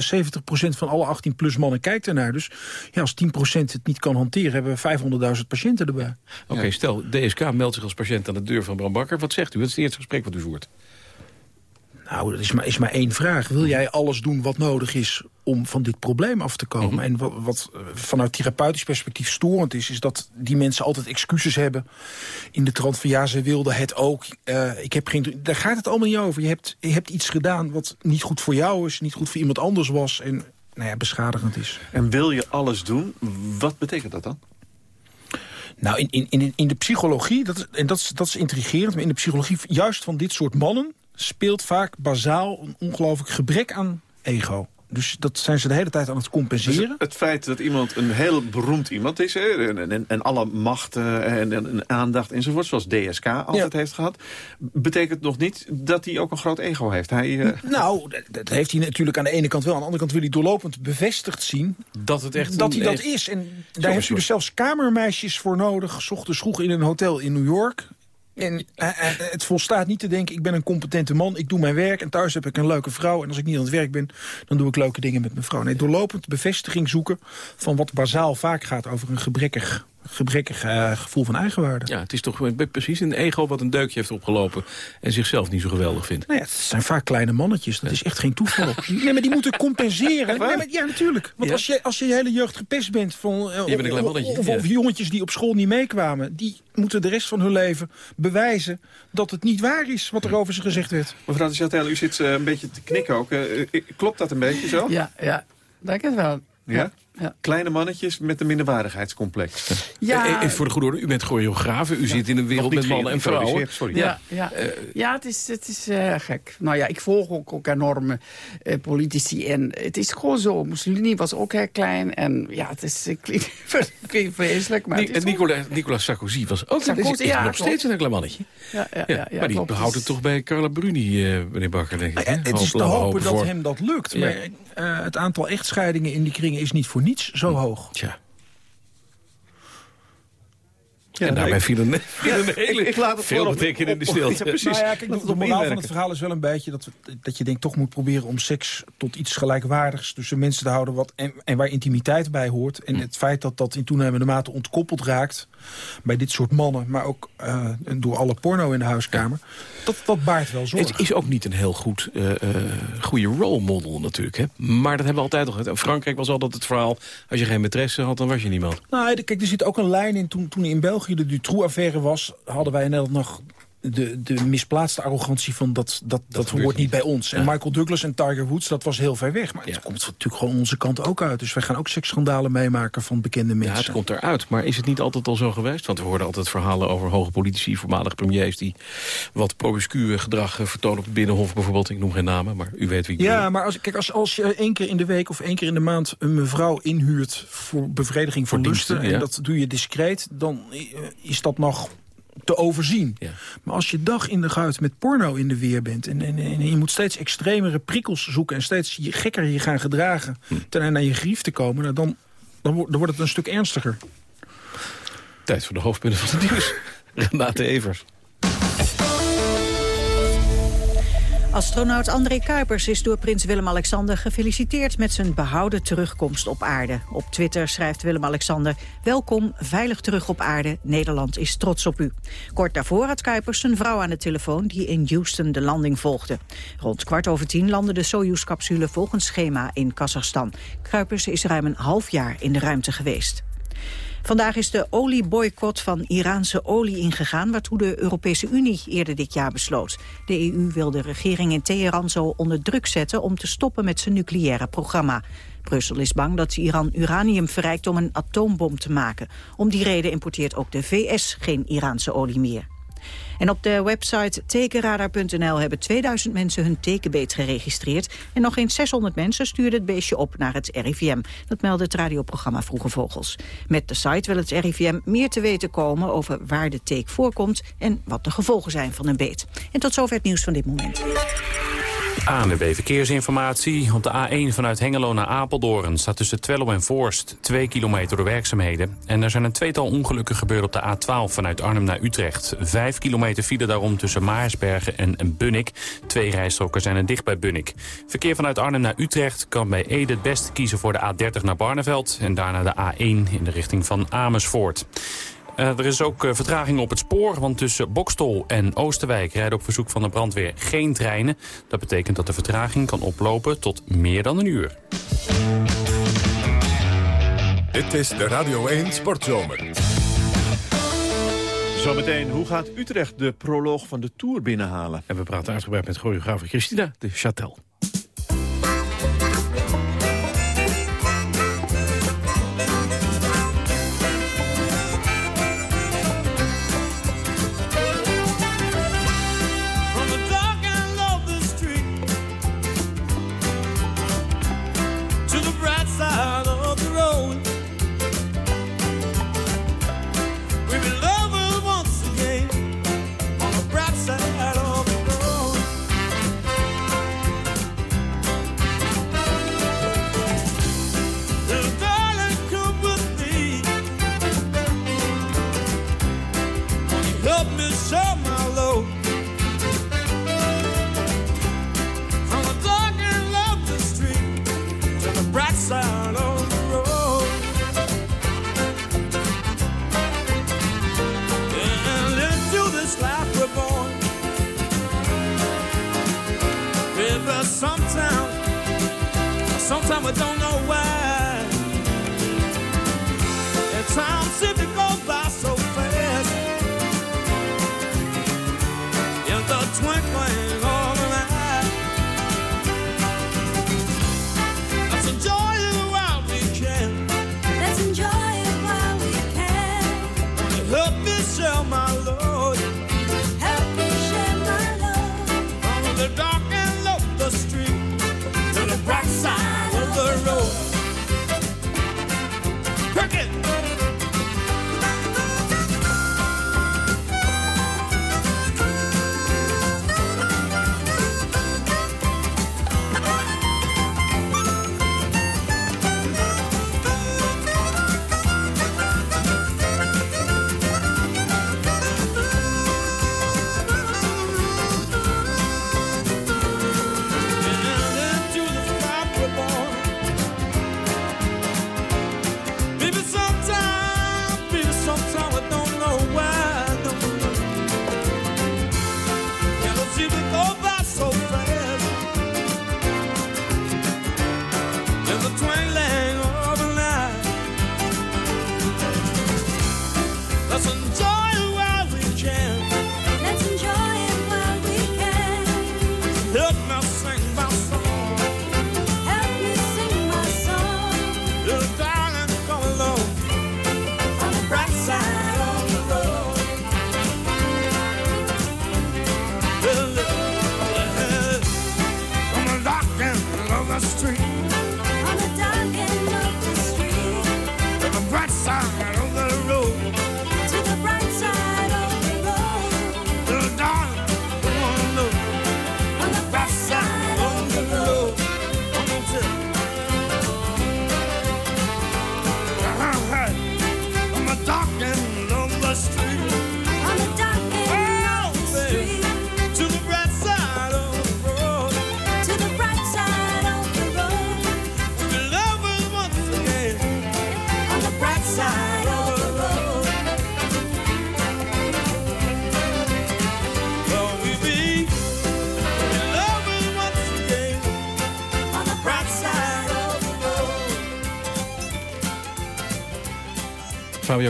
van alle 18-plus mannen kijkt ernaar. Dus ja, als 10% het niet kan hanteren... hebben we 500.000 patiënten erbij. Oké, stel, DSK meldt zich als patiënt aan de deur van Bram Bakker. Wat zegt u? Wat is het eerste gesprek wat u voert? Nou, dat is maar, is maar één vraag. Wil jij alles doen wat nodig is om van dit probleem af te komen? En wat, wat eh, vanuit therapeutisch perspectief storend is... is dat die mensen altijd excuses hebben in de trant van... ja, ze wilden het ook, eh, ik heb geen... Daar gaat het allemaal niet over. Je hebt, je hebt iets gedaan wat niet goed voor jou is... niet goed voor iemand anders was en nou ja, beschadigend is. En wil je alles doen, wat betekent dat dan? Nou, in, in, in, in de psychologie, dat is, en dat is, dat is intrigerend... maar in de psychologie juist van dit soort mannen... speelt vaak bazaal een ongelooflijk gebrek aan ego. Dus dat zijn ze de hele tijd aan het Dus compenseren. het feit dat iemand een heel beroemd iemand is... Hè, en, en, en alle macht eh, en, en, en aandacht enzovoort... zoals DSK altijd heeft gehad... betekent nog niet dat hij ook een groot ego heeft. Hij, eh, Nou, dat, heeft hij natuurlijk aan de ene kant wel. Aan de andere kant wil hij doorlopend bevestigd zien... Dat het echt dat hij dat echt- is. En daar heeft u dus zelfs kamermeisjes voor nodig. 's ochtends vroeg in een hotel in New York. En eh, eh, het volstaat niet te denken, ik ben een competente man, ik doe mijn werk... en thuis heb ik een leuke vrouw en als ik niet aan het werk ben... dan doe ik leuke dingen met mijn vrouw. Nee, doorlopend bevestiging zoeken van wat bazaal vaak gaat... over een gebrekkig, gebrekkig eh, gevoel van eigenwaarde. Ja, het is toch precies een ego wat een deukje heeft opgelopen... en zichzelf niet zo geweldig vindt. Nou ja, het zijn vaak kleine mannetjes. Dat is echt geen toeval. Nee, maar die moeten compenseren. Nee, maar, ja, natuurlijk. Want Ja? als, je, als je je hele jeugd gepest bent... Van, eh, Je bent een klein mannetje, Of, jongetjes die op school niet meekwamen... die moeten de rest van hun leven bewijzen... dat het niet waar is wat er over ze gezegd werd. mevrouw de Chantel, u zit eh, een beetje te knikken ook. Klopt dat een beetje zo? Ja, ja, denk het wel. Ja? Ja. Kleine mannetjes met een minderwaardigheidscomplex. Ja. Eh, eh, voor de goede orde, u bent choreograaf. U zit in een wereld met mannen en vrouwen. sorry. Ja, ja. ja het is, het is eh, gek. Nou ja, ik volg ook, ook enorme eh, politici. En het is gewoon zo. Mussolini was ook heel klein. En ja, het is eh, klinkt klinkt vreselijk. Maar Ni- en Nicolas, Nicolas Sarkozy was ook Sarkozy, is, is ja, nog steeds een klein mannetje. Ja, ja, Ja, ja, ja, maar die klopt. houdt het toch bij Carla Bruni, eh, meneer Bakker, denk ik. hè? Het is Hoop- te hopen dat voor. hem dat lukt. Ja. Maar eh, het aantal echtscheidingen in die kringen is niet voor niets zo hoog. Tja. en daarbij viel een, viel een hele ik, ik laat het veel betekenende op- op- stilte. Ja, precies. Nou ja, kijk, Laat de, de moraal van het verhaal is wel een beetje dat, we, dat je denk toch moet proberen om seks tot iets gelijkwaardigs tussen mensen te houden wat, en, en waar intimiteit bij hoort. En het feit dat dat in toenemende mate ontkoppeld raakt bij dit soort mannen, maar ook eh, door alle porno in de huiskamer, dat, dat baart wel zorg. Het is ook niet een heel goed, eh, eh, goede role model natuurlijk. Hè? Maar dat hebben we altijd al gehad. In Frankrijk was altijd het verhaal... als je geen maîtresse had, dan was je niemand. Nou, kijk, er zit ook een lijn in. Toen, toen in België de Dutroux-affaire was... hadden wij in Nederland nog de, de misplaatste arrogantie van... dat, dat, dat, hoort niet bij ons. En. Michael Douglas en Tiger Woods, dat was heel ver weg. Maar het komt natuurlijk gewoon onze kant ook uit. Dus wij gaan ook seksschandalen meemaken van bekende mensen. Ja, het komt eruit. Maar is het niet altijd al zo geweest? Want we hoorden altijd verhalen over hoge politici, voormalige premiers... die wat promiscuë gedrag eh, vertonen op het Binnenhof bijvoorbeeld. Ik noem geen namen, maar u weet wie ik Ja, bedoel. maar als, kijk, als, als je één keer in de week of één keer in de maand... een mevrouw inhuurt voor bevrediging van Voor lusten... diensten, en dat doe je discreet, dan eh, is dat nog te overzien. Maar als je dag in de guit met porno in de weer bent... en, en, en je moet steeds extremere prikkels zoeken... en steeds je gekker je gaan gedragen... Hm. ten einde naar je grief te komen... nou, dan, dan, wordt- dan wordt het een stuk ernstiger. Tijd voor de hoofdpunten van het nieuws. Renate Evers. Astronaut André Kuipers is door prins Willem-Alexander gefeliciteerd met zijn behouden terugkomst op aarde. Op Twitter schrijft Willem-Alexander, welkom, veilig terug op aarde, Nederland is trots op u. Kort daarvoor had Kuipers zijn vrouw aan de telefoon die in Houston de landing volgde. Rond kwart over tien landde de Soyuz-capsule volgens schema in Kazachstan. Kuipers is ruim een half jaar in de ruimte geweest. Vandaag is de olieboycott van Iraanse olie ingegaan... waartoe de Europese Unie eerder dit jaar besloot. De EU wil de regering in Teheran zo onder druk zetten... om te stoppen met zijn nucleaire programma. Brussel is bang dat Iran uranium verrijkt om een atoombom te maken. Om die reden importeert ook de VS geen Iraanse olie meer. En op de website tekenradar.nl hebben 2000 mensen hun tekenbeet geregistreerd. En nog eens 600 mensen stuurden het beestje op naar het RIVM. Dat meldde het radioprogramma Vroege Vogels. Met de site wil het RIVM meer te weten komen over waar de teek voorkomt... en wat de gevolgen zijn van een beet. En tot zover het nieuws van dit moment. ANWB Verkeersinformatie. Op de A1 vanuit Hengelo naar Apeldoorn staat tussen Twello en Voorst 2 kilometer door werkzaamheden. En er zijn een tweetal ongelukken gebeurd op de A12 vanuit Arnhem naar Utrecht. 5 kilometer file daarom tussen Maarsbergen en Bunnik. Twee rijstroken zijn er dicht bij Bunnik. Verkeer vanuit Arnhem naar Utrecht kan bij Ede het beste kiezen voor de A30 naar Barneveld. En daarna de A1 in de richting van Amersfoort. Eh, er is ook eh, vertraging op het spoor, want tussen Bokstol en Oosterwijk rijden op verzoek van de brandweer geen treinen. Dat betekent dat de vertraging kan oplopen tot meer dan een uur. Dit is de Radio 1 Sportzomer. Zometeen, hoe gaat Utrecht de proloog van de Tour binnenhalen? En we praten uitgebreid met choreograaf Christina de Châtel.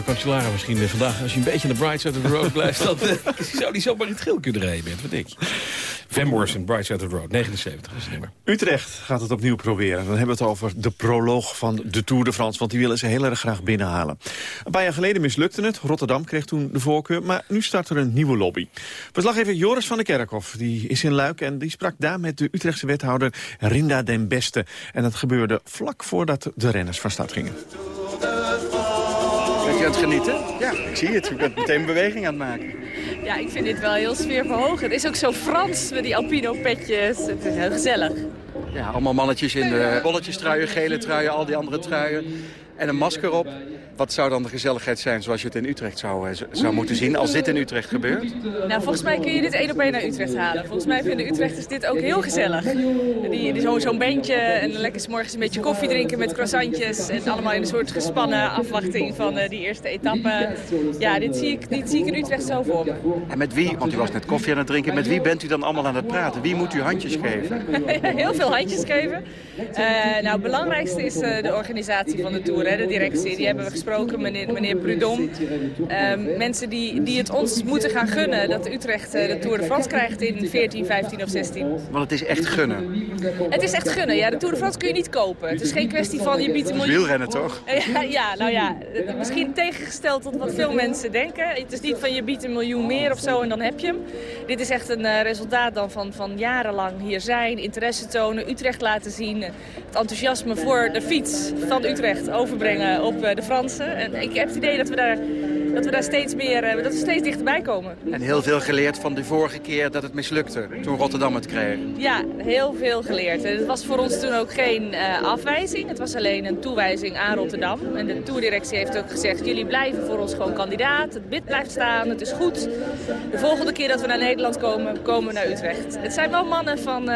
Cancellara misschien eh, vandaag, als je een beetje aan de bright side of the road blijft... dan eh, zou die zomaar in het geel kunnen rijden, Bert. Wat denk je? Van Morrison, Bright Side of the Road, 79 is het nummer. Utrecht gaat het opnieuw proberen. Dan hebben we het over de proloog van de Tour de France... want die willen ze heel erg graag binnenhalen. Een paar jaar geleden mislukte het. Rotterdam kreeg toen de voorkeur. Maar nu start er een nieuwe lobby. Verslaggever Joris van der Kerkhof die is in Luik... en die sprak daar met de Utrechtse wethouder Rinda den Beste. En dat gebeurde vlak voordat de renners van start gingen. Het genieten? Ja, ik zie het. U bent meteen beweging aan het maken. Ja, ik vind dit wel heel sfeerverhogend. Het is ook zo Frans met die alpino-petjes. Het is heel gezellig. Ja, allemaal mannetjes in de bolletjes truien, gele truien, al die andere truien. En een masker op. Wat zou dan de gezelligheid zijn zoals je het in Utrecht zou, eh, zou moeten zien als dit in Utrecht gebeurt? Nou, volgens mij kun je dit één op één naar Utrecht halen. Volgens mij vinden Utrechters dit ook heel gezellig. Die, die zo- Zo'n bandje en lekker 's morgens een beetje koffie drinken met croissantjes. En allemaal in een soort gespannen afwachting van eh, die eerste etappe. Ja, dit zie, ik, dit zie ik in Utrecht zo voor me. En met wie, want u was net koffie aan het drinken, met wie bent u dan allemaal aan het praten? Wie moet u handjes geven? heel veel handjes geven. Eh, nou, het belangrijkste is de organisatie van de Tour, hè, de directie. Die hebben we gesproken, meneer, meneer Prudhomme. Ehm, mensen die, die het ons moeten gaan gunnen dat Utrecht eh, de Tour de France krijgt in 14, 15 of 16. Want het is echt gunnen. Het is echt gunnen, ja. De Tour de France kun je niet kopen. Het is geen kwestie van je biedt een miljoen... Wielrennen toch? Ja, ja, nou ja, misschien tegengesteld tot wat veel mensen denken. Het is niet van je biedt een miljoen meer of zo en dan heb je hem. Dit is echt een eh, resultaat dan van, van jarenlang hier zijn, interesse tonen, Utrecht laten zien. Het enthousiasme voor de fiets van Utrecht overbrengen op eh, de Fransen. En ik heb het idee dat we daar, dat we daar steeds meer, eh, dat we steeds dichterbij komen. En heel veel geleerd van de vorige keer dat het mislukte, toen Rotterdam het kreeg. Ja, heel veel geleerd. En Het was voor ons toen ook geen eh, afwijzing. Het was alleen een toewijzing aan Rotterdam. En de toerdirectie heeft ook gezegd... jullie blijven voor ons gewoon kandidaat. Het bid blijft staan. Het is goed. De volgende keer dat we naar Nederland komen, komen we naar Utrecht. Het zijn wel mannen van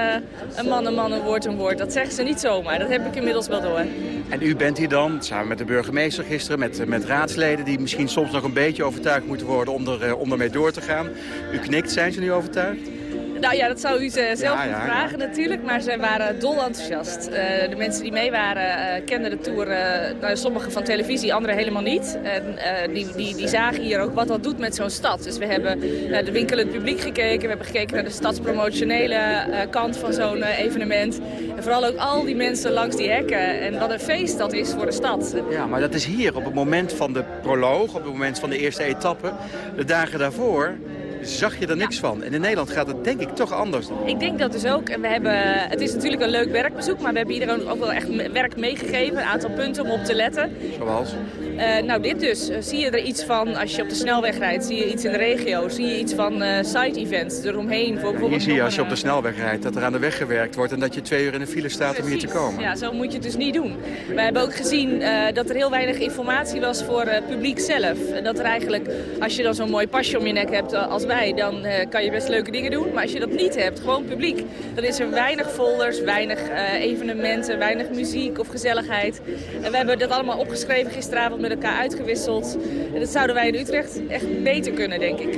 een man, een man, een woord, een woord. Dat zeggen ze niet zomaar. Dat heb ik inmiddels wel door. En u bent hier dan, samen met de burgemeester gisteren, met, met raadsleden... die misschien soms nog een beetje overtuigd moeten worden om, er, eh, om ermee door te gaan. U knikt, zijn ze nu overtuigd? Nou ja, dat zou u ze zelf Ja, vragen natuurlijk, maar zij waren dol enthousiast. Eh, de mensen die mee waren eh, kenden de Tour, eh nou, sommigen van televisie, anderen helemaal niet. En eh, die, die, die zagen hier ook wat dat doet met zo'n stad. Dus we hebben naar de winkelend publiek gekeken, we hebben gekeken naar de stadspromotionele eh, kant van zo'n eh, evenement. En vooral ook al die mensen langs die hekken en wat een feest dat is voor de stad. Ja, maar dat is hier op het moment van de proloog, op het moment van de eerste etappe. De dagen daarvoor zag je er niks van. En in Nederland gaat het denk ik toch anders. Ik denk dat dus ook. En we hebben, het is natuurlijk een leuk werkbezoek, maar we hebben iedereen ook wel echt werk meegegeven. Een aantal punten om op te letten. Zoals? Eh, nou, dit dus. Eh, zie je er iets van, als je op de snelweg rijdt, zie je iets in de regio. Zie je iets van eh, side-events eromheen. Voor Hier bijvoorbeeld zie je als je op de snelweg rijdt dat er aan de weg gewerkt wordt... en dat je twee uur in de file staat om hier te komen. Ja, zo moet je het dus niet doen. We hebben ook gezien dat er heel weinig informatie was voor het publiek zelf. En dat er eigenlijk, als je dan zo'n mooi pasje om je nek hebt als dan eh, kan je best leuke dingen doen. Maar als je dat niet hebt, gewoon publiek, dan is er weinig folders, weinig eh, evenementen, weinig muziek of gezelligheid. En we hebben dat allemaal opgeschreven gisteravond met elkaar uitgewisseld. En dat zouden wij in Utrecht echt beter kunnen, denk ik.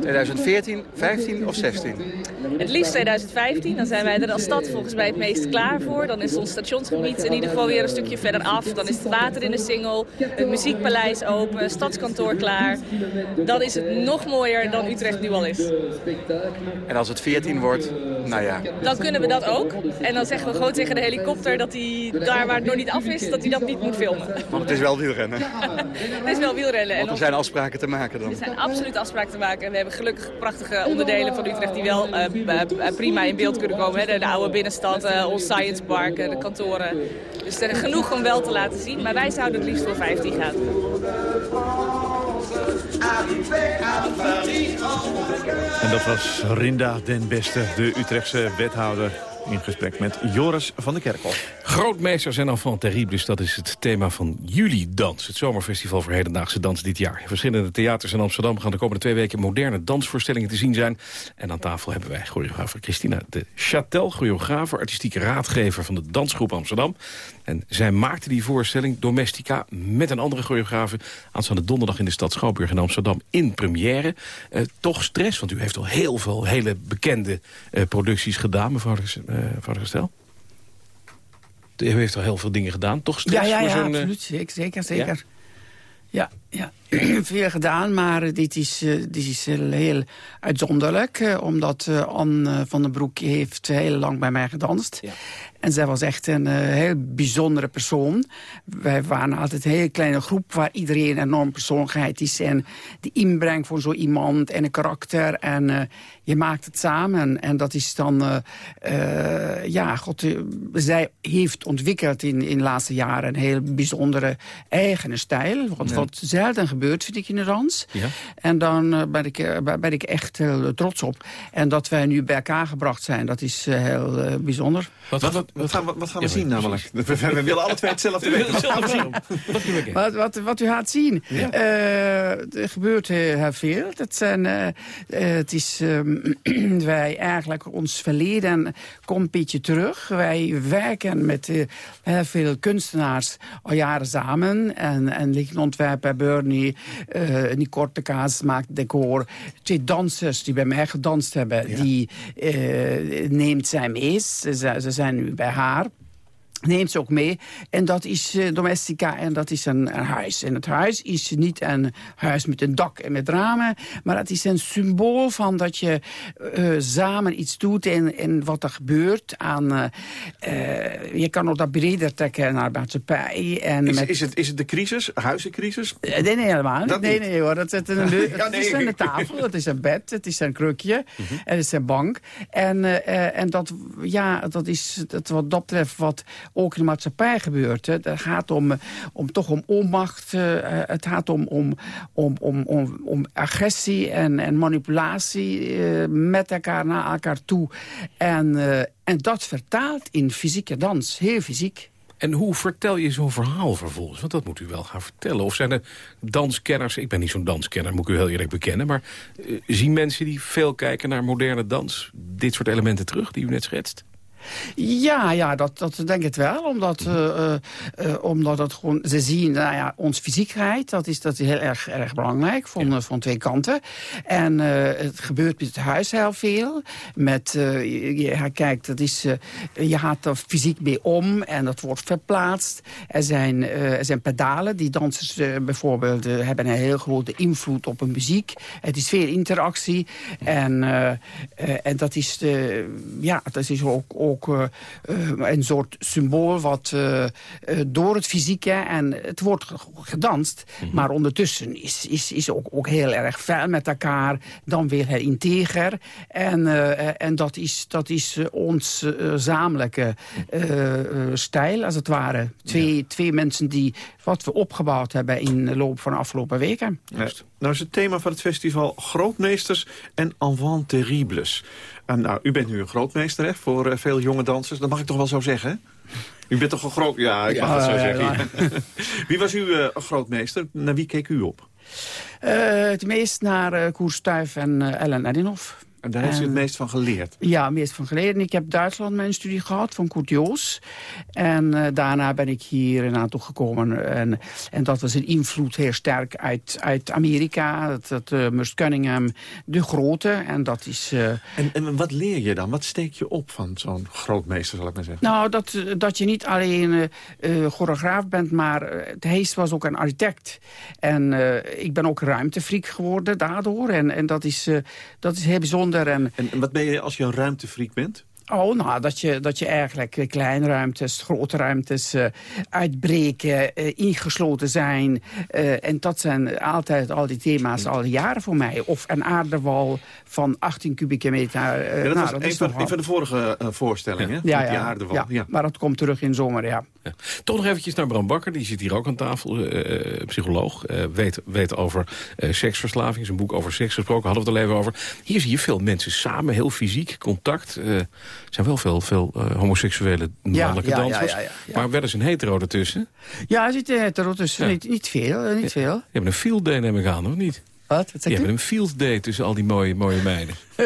2014, 15 of 16? Het liefst 2015, dan zijn wij er als stad volgens mij het meest klaar voor. Dan is ons stationsgebied in ieder geval weer een stukje verder af. Dan is het water in de singel, het muziekpaleis open, stadskantoor klaar. Dan is het nog mooier dan Utrecht nu al is. En als het 14 wordt, Nou ja. dan kunnen we dat ook. En dan zeggen we gewoon tegen de helikopter dat hij daar waar het nog niet af is, dat hij dat niet moet filmen. Want het is wel wielrennen. Het is wel wielrennen. Want er zijn afspraken te maken dan. Er zijn absoluut afspraken te maken. We hebben gelukkig prachtige onderdelen van Utrecht die wel eh, prima in beeld kunnen komen. Hè. De, de oude binnenstad, eh, ons science park, eh, de kantoren. Dus er is genoeg om wel te laten zien. Maar wij zouden het liefst voor 15 gaan. En dat was Rinda den Beste, de Utrechtse wethouder... in gesprek met Joris van der Kerkhof. Grootmeesters en enfants terribles, dat is het thema van Juli Dans. Het zomerfestival voor hedendaagse dans dit jaar. Verschillende theaters in Amsterdam gaan de komende twee weken moderne dansvoorstellingen te zien zijn. En aan tafel hebben wij choreografer Christina de Châtel, choreografer, artistieke raadgever van de Dansgroep Amsterdam. En zij maakte die voorstelling Domestica met een andere choreografe aanstaande donderdag in de stad Schouwburg in Amsterdam in première. Eh, toch stress, want u heeft al heel veel hele bekende eh, producties gedaan, mevrouw de Gestel. U heeft al heel veel dingen gedaan. Toch stress Ja, ja, ja eh, absoluut. Zeker, zeker, zeker. Ja, ja. veel gedaan, maar dit is, eh, dit is heel, uitzonderlijk. eh, omdat eh, Anne van den Broek heeft heel lang bij mij gedanst. En zij was echt een heel bijzondere persoon. Wij waren altijd een hele kleine groep waar iedereen een enorm persoonlijkheid is. En de inbreng van zo iemand en een karakter. En je maakt het samen. En, dat is dan... ja, god, zij heeft ontwikkeld in, in de laatste jaren... een heel bijzondere eigen stijl. Wat, Ja. wat zelden gebeurt, vind ik, in de dans. Ja. En dan eh, ben, ik, eh, ben ik echt heel trots op. En dat wij nu bij elkaar gebracht zijn, dat is eh, heel eh, bijzonder. Wat, wat, wat gaan we, wat gaan we zien namelijk? We, we- we willen alle twee hetzelfde weten. Wat? Wat, wat, wat u gaat zien. Ja. Eh, er gebeurt heel, heel veel. Dat zijn, eh, eh, het is, ehm, wij eigenlijk ons verleden komt een beetje terug. Wij werken met eh, heel veel kunstenaars al jaren samen. En, en lichtontwerper Bernie, eh Nicole de Kaas maakt decor. Twee dansers die bij mij gedanst hebben, die eh, neemt zij mee. Ze, ze zijn nu bij haar neemt ze ook mee. En dat is eh, domestica en dat is een, een huis. En het huis is niet een huis met een dak en met ramen... maar het is een symbool van dat je eh, samen iets doet... En, en wat er gebeurt aan... eh, je kan ook dat breder trekken naar maatschappij. En Is, met- is, het, is het de crisis, huizencrisis? Nee, nee, helemaal. Dat nee, niet. nee hoor. Dat is een, Ja, het nee, is een tafel, het is een bed, het is een krukje, en het is een bank. En, en dat, ja, dat is dat wat dat betreft wat ook in de maatschappij gebeurt. Het gaat om, eh, om toch om onmacht, eh, eh, het gaat om, om, om, om, om, agressie en, en manipulatie met elkaar naar elkaar toe. En, en dat vertaalt in fysieke dans, heel fysiek. En hoe vertel je zo'n verhaal vervolgens? Want dat moet u wel gaan vertellen. Of zijn er danskenners, ik ben niet zo'n danskenner, moet ik u heel eerlijk bekennen... maar zien mensen die veel kijken naar moderne dans... dit soort elementen terug, die u net schetst? Ja, ja dat, dat denk ik wel. Omdat, eh, eh, eh, omdat het gewoon, ze zien, nou ja, ons fysiekheid, dat is, dat is heel erg, erg belangrijk van, van twee kanten. En het gebeurt met het huis heel veel. Met, je, kijkt, dat is, je gaat er fysiek mee om en dat wordt verplaatst. Er zijn, er zijn pedalen, die dansers bijvoorbeeld hebben een heel grote invloed op hun muziek. Het is veel interactie. En, en dat is, ja, dat is ook, ook eh, eh, een soort symbool wat eh, door het fysieke en het wordt ge- gedanst. Maar ondertussen is, is, is ook, ook heel erg fel met elkaar. Dan weer heel integer. En, eh, en dat is, dat is ons gezamenlijke eh, eh, stijl, als het ware. Twee, twee mensen die wat we opgebouwd hebben in de loop van de afgelopen weken. Ja. Nou is het thema van het festival grootmeesters en enfants terribles. En nou, u bent nu een grootmeester hè, voor eh, veel jonge dansers. Dat mag ik toch wel zo zeggen? U bent toch een groot... Ja, ik mag Ja, het zo ja, zeggen. wie was uw eh, grootmeester? Naar wie keek u op? Eh, het meest naar Koer Stuyf en Ellen Edinhoff. En daar heeft u het meest van geleerd. Ja, meest van geleden. Ik heb Duitsland mijn studie gehad van Kurt Joos. En eh, daarna ben ik hier naartoe gekomen. En, en dat was een invloed heel sterk uit, uit Amerika. Dat, dat Merce Cunningham, de grote. En dat is... eh, En, en wat leer je dan? Wat steek je op van zo'n grootmeester, zal ik maar zeggen? Nou, dat, dat je niet alleen choreograaf bent, maar eh, Hees was ook een architect. En ik ben ook ruimtefreak geworden daardoor. En, en dat, is, dat is heel bijzonder. En wat ben je als je een ruimtefreak bent? Oh, nou, dat je, dat je eigenlijk eh, kleine ruimtes, grote ruimtes eh, uitbreken, eh, ingesloten zijn. eh, en dat zijn altijd al die thema's al jaren voor mij. Of een aardewal van 18 kubieke meter. Ja, dat nou, was is een van, nogal- een van de vorige voorstellingen, hè? ja, Met die ja, aardewal. ja, Ja. maar dat komt terug in zomer, ja. Toch nog eventjes naar Bram Bakker, die zit hier ook aan tafel, psycholoog. weet, weet over seksverslaving, zijn boek over seks gesproken, hadden we het al even over. Hier zie je veel mensen samen, heel fysiek, contact. Er zijn wel veel, veel eh, homoseksuele mannelijke ja, ja, dansers. ja, ja, ja. Maar wel eens een hetero ertussen. Ja, er zit er hetero tussen. Niet, niet veel, eh, niet veel. Je hebt een field day, neem ik aan, of niet? Wat? Wat Je hebt een field day tussen al die mooie, mooie meiden.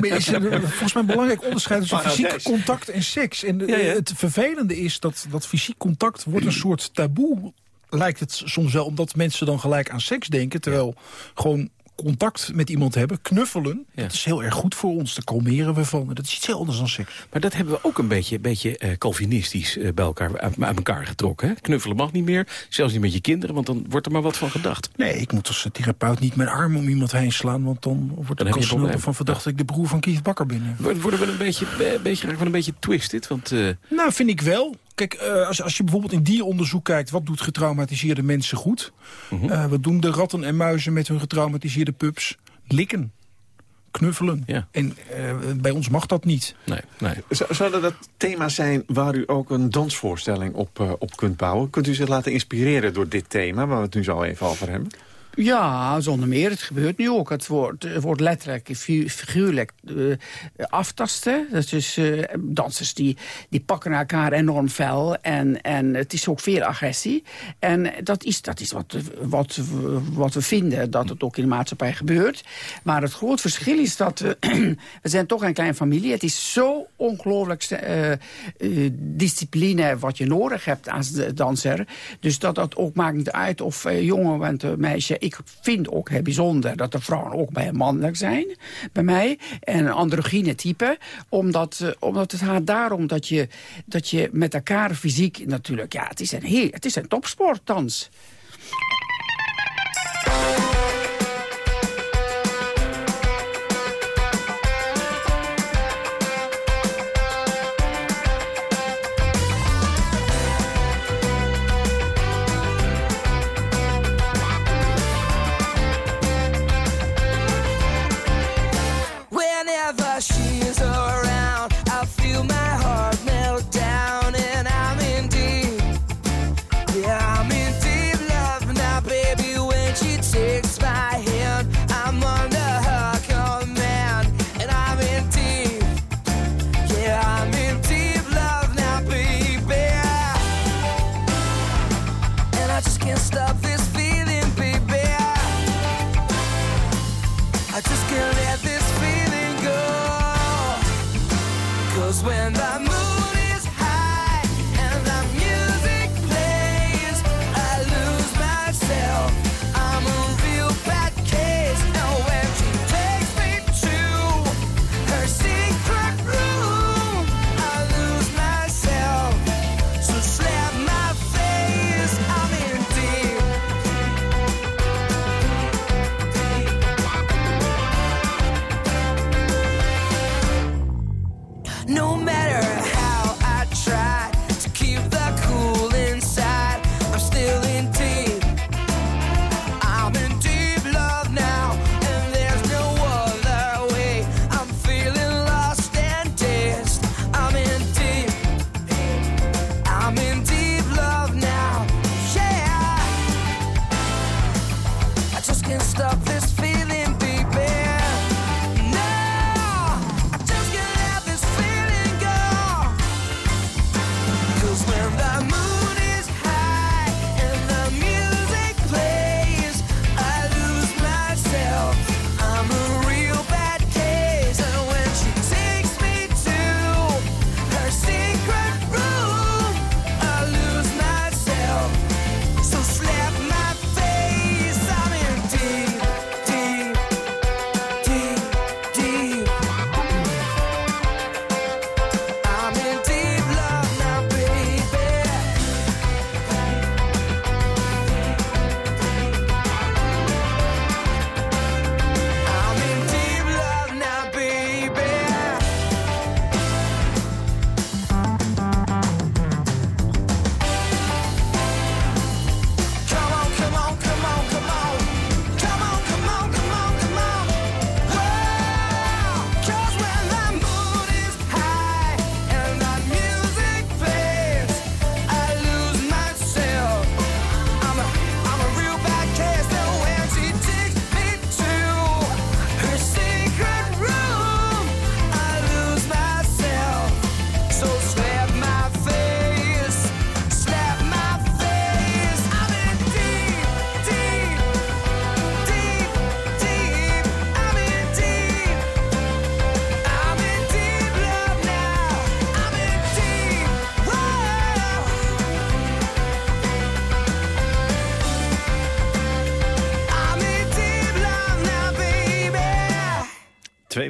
Is er volgens mij een belangrijk onderscheid tussen fysiek contact en seks. En Ja, ja. het vervelende is dat, dat fysiek contact wordt een soort taboe. Lijkt het soms wel, omdat mensen dan gelijk aan seks denken. Terwijl gewoon contact met iemand hebben, knuffelen, dat is heel erg goed voor ons. Daar kalmeren we van. Dat is iets heel anders dan seks. Maar dat hebben we ook een beetje, beetje eh, Calvinistisch eh, bij elkaar, uit elkaar getrokken. Hè? Knuffelen mag niet meer, zelfs niet met je kinderen, want dan wordt er maar wat van gedacht. Nee, ik moet als therapeut niet mijn arm om iemand heen slaan... want dan wordt Dan er snel van verdacht dat ik de broer van Keith Bakker ben. Worden worden we een beetje, eh, beetje, raken we een beetje twisted? Want Nou, vind ik wel. Kijk, eh, als, als je bijvoorbeeld in dieronderzoek kijkt... wat doet getraumatiseerde mensen goed? Eh, wat doen de ratten en muizen met hun getraumatiseerde pups? Likken. Knuffelen. En eh, bij ons mag dat niet. Nee, nee. Zou- Zou dat thema zijn waar u ook een dansvoorstelling op, op kunt bouwen? Kunt u zich laten inspireren door dit thema, waar we het nu zo even over hebben? Ja, zonder meer. Het gebeurt nu ook. Het wordt, wordt letterlijk, fi- figuurlijk eh, aftasten. Dat is eh, dansers die, die pakken elkaar enorm fel. En, en het is ook veel agressie. En dat is, dat is wat, wat, wat we vinden, dat het ook in de maatschappij gebeurt. Maar het groot verschil is dat we... we zijn toch een kleine familie. Het is zo ongelooflijk eh, discipline wat je nodig hebt als danser. Dus dat dat ook maakt niet uit of jongen bent meisje. Ik vind ook bijzonder dat de vrouwen ook bij mannelijk zijn. Bij mij. En een androgyne type. Omdat, eh, omdat het gaat daarom dat je, dat je met elkaar fysiek natuurlijk... Ja, het is een, heel, het is een topsport, dans.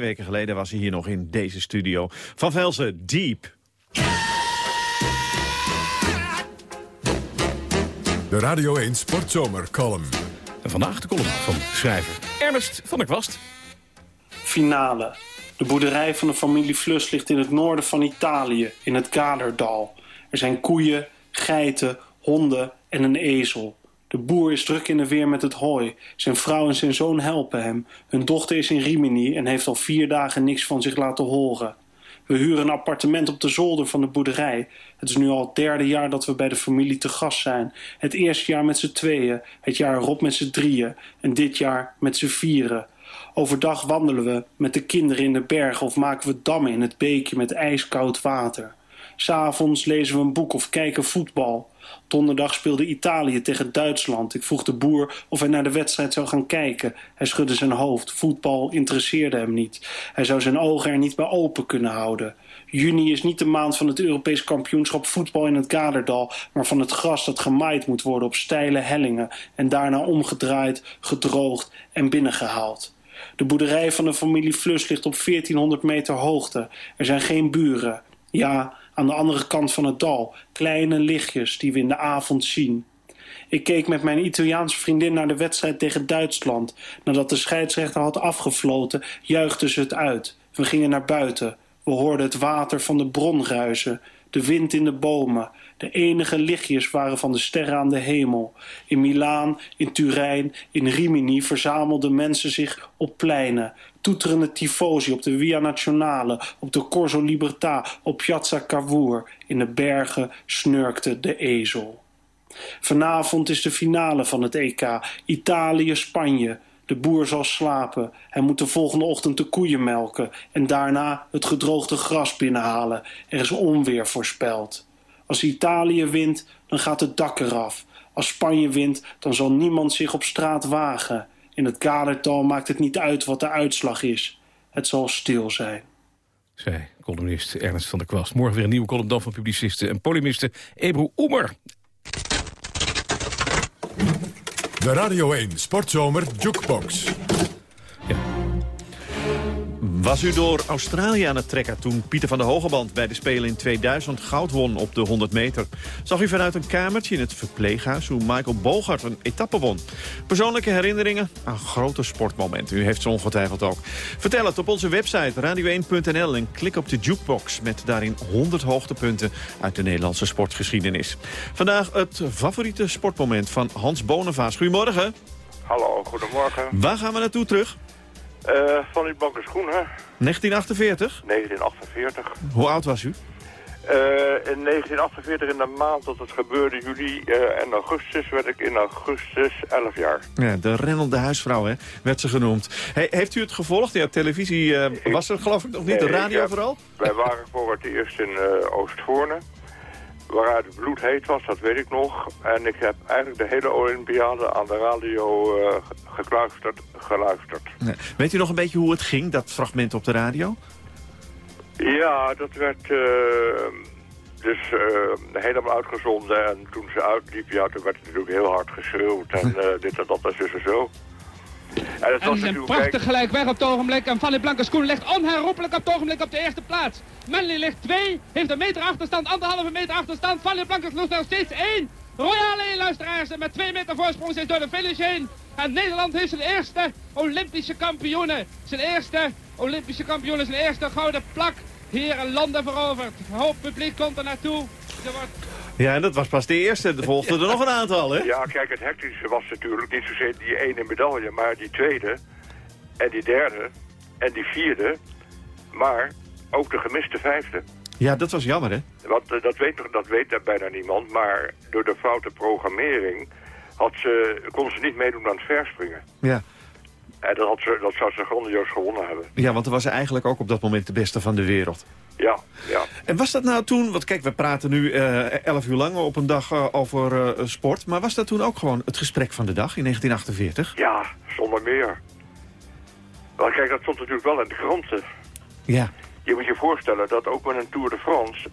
Weken geleden was hij hier nog in deze studio. Van Velzen, Deep. De Radio 1 Sportzomer column. En vandaag de column van schrijver Ernst van der Kwast. Finale. De boerderij van de familie Flus ligt in het noorden van Italië, in het Gaderdal. Er zijn koeien, geiten, honden en een ezel. De boer is druk in de weer met het hooi. Zijn vrouw en zijn zoon helpen hem. Hun dochter is in Rimini en heeft al vier dagen niks van zich laten horen. We huren een appartement op de zolder van de boerderij. Het is nu al het derde jaar dat we bij de familie te gast zijn. Het eerste jaar met z'n tweeën, het jaar erop met z'n drieën... en dit jaar met z'n vieren. Overdag wandelen we met de kinderen in de bergen... of maken we dammen in het beekje met ijskoud water. S'avonds lezen we een boek of kijken voetbal. Donderdag speelde Italië tegen Duitsland. Ik vroeg de boer of hij naar de wedstrijd zou gaan kijken. Hij schudde zijn hoofd. Voetbal interesseerde hem niet. Hij zou zijn ogen er niet bij open kunnen houden. Juni is niet de maand van het Europees kampioenschap voetbal in het Kaderdal... maar van het gras dat gemaaid moet worden op steile hellingen... en daarna omgedraaid, gedroogd en binnengehaald. De boerderij van de familie Flus ligt op 1400 meter hoogte. Er zijn geen buren. Ja, aan de andere kant van het dal. Kleine lichtjes die we in de avond zien. Ik keek met mijn Italiaanse vriendin naar de wedstrijd tegen Duitsland. Nadat de scheidsrechter had afgefloten, juichte ze het uit. We gingen naar buiten. We hoorden het water van de bron ruisen. De wind in de bomen. De enige lichtjes waren van de sterren aan de hemel. In Milaan, in Turijn, in Rimini verzamelden mensen zich op pleinen. Toeterende tifosi op de Via Nazionale, op de Corso Libertà, op Piazza Cavour. In de bergen snurkte de ezel. Vanavond is de finale van het EK. Italië-Spanje. De boer zal slapen. Hij moet de volgende ochtend de koeien melken. En daarna het gedroogde gras binnenhalen. Er is onweer voorspeld. Als Italië wint, dan gaat het dak eraf. Als Spanje wint, dan zal niemand zich op straat wagen. In het kadertal maakt het niet uit wat de uitslag is. Het zal stil zijn. Zij, columnist Ernst van der Kwast. Morgen weer een nieuwe column dan van publicisten en polemisten Ebru Oemer. De Radio 1 Sportzomer Jukebox. Was u door Australië aan het trekken toen Pieter van der Hogeband bij de Spelen in 2000 goud won op de 100 meter? Zag u vanuit een kamertje in het verpleeghuis hoe Michael Bogart een etappe won? Persoonlijke herinneringen aan grote sportmomenten. U heeft ze ongetwijfeld ook. Vertel het op onze website radio1.nl en klik op de jukebox met daarin 100 hoogtepunten uit de Nederlandse sportgeschiedenis. Vandaag het favoriete sportmoment van Hans Bonenvaas. Goedemorgen. Hallo, goedemorgen. Waar gaan we naartoe terug? Uh, van die blanke schoenen. 1948? 1948. Hoe oud was u? Uh, in 1948, in de maand dat het gebeurde, juli uh, en augustus, werd ik in augustus 11 jaar. Ja, de rennende huisvrouw, hè, werd ze genoemd. He, heeft u het gevolgd? Ja, televisie uh, was er geloof ik nog niet, nee, de radio heb, vooral? Wij waren voor het eerst in Oostvoorne. Waaruit het bloed heet was, dat weet ik nog. En ik heb eigenlijk de hele Olympiade aan de radio uh, gekluisterd, geluisterd. Nee. Weet u nog een beetje hoe het ging, dat fragment op de radio? Ja, dat werd uh, dus uh, helemaal uitgezonden. En toen ze uitliep, ja, toen werd het natuurlijk heel hard geschreeuwd. En dit en dat en zus en zo. En het was een prachtig gelijk weg op het ogenblik. En Van Blanke Schoen ligt onherroepelijk op het ogenblik op de eerste plaats. Manley ligt twee, heeft een meter achterstand, anderhalve meter achterstand. Van Blanke Schoen nog steeds één. Royale 1 luisteraars en met twee meter voorsprong zijn door de finish heen. En Nederland heeft zijn eerste Olympische kampioenen. Zijn eerste Olympische kampioenen, zijn eerste gouden plak hier in Londen veroverd. Een hoop publiek komt er naartoe. Er wordt ja, en dat was pas de eerste. Er volgden er nog een aantal, hè? Ja, kijk, het hectische was natuurlijk niet zozeer die ene medaille, maar die tweede en die derde en die vierde, maar ook de gemiste vijfde. Ja, dat was jammer, hè? Want uh, dat, weet, dat weet bijna niemand, maar door de foute programmering had ze, kon ze niet meedoen aan het verspringen. Ja. En dat, had ze, dat zou ze grandioos gewonnen hebben. Ja, want dan was ze eigenlijk ook op dat moment de beste van de wereld. Ja, ja. En was dat nou toen, want kijk, we praten nu uh, elf uur lang op een dag uh, over uh, sport. Maar was dat toen ook gewoon het gesprek van de dag in 1948? Ja, zonder meer. Want kijk, dat stond natuurlijk wel in de kranten. Ja. Je moet je voorstellen dat ook met een Tour de France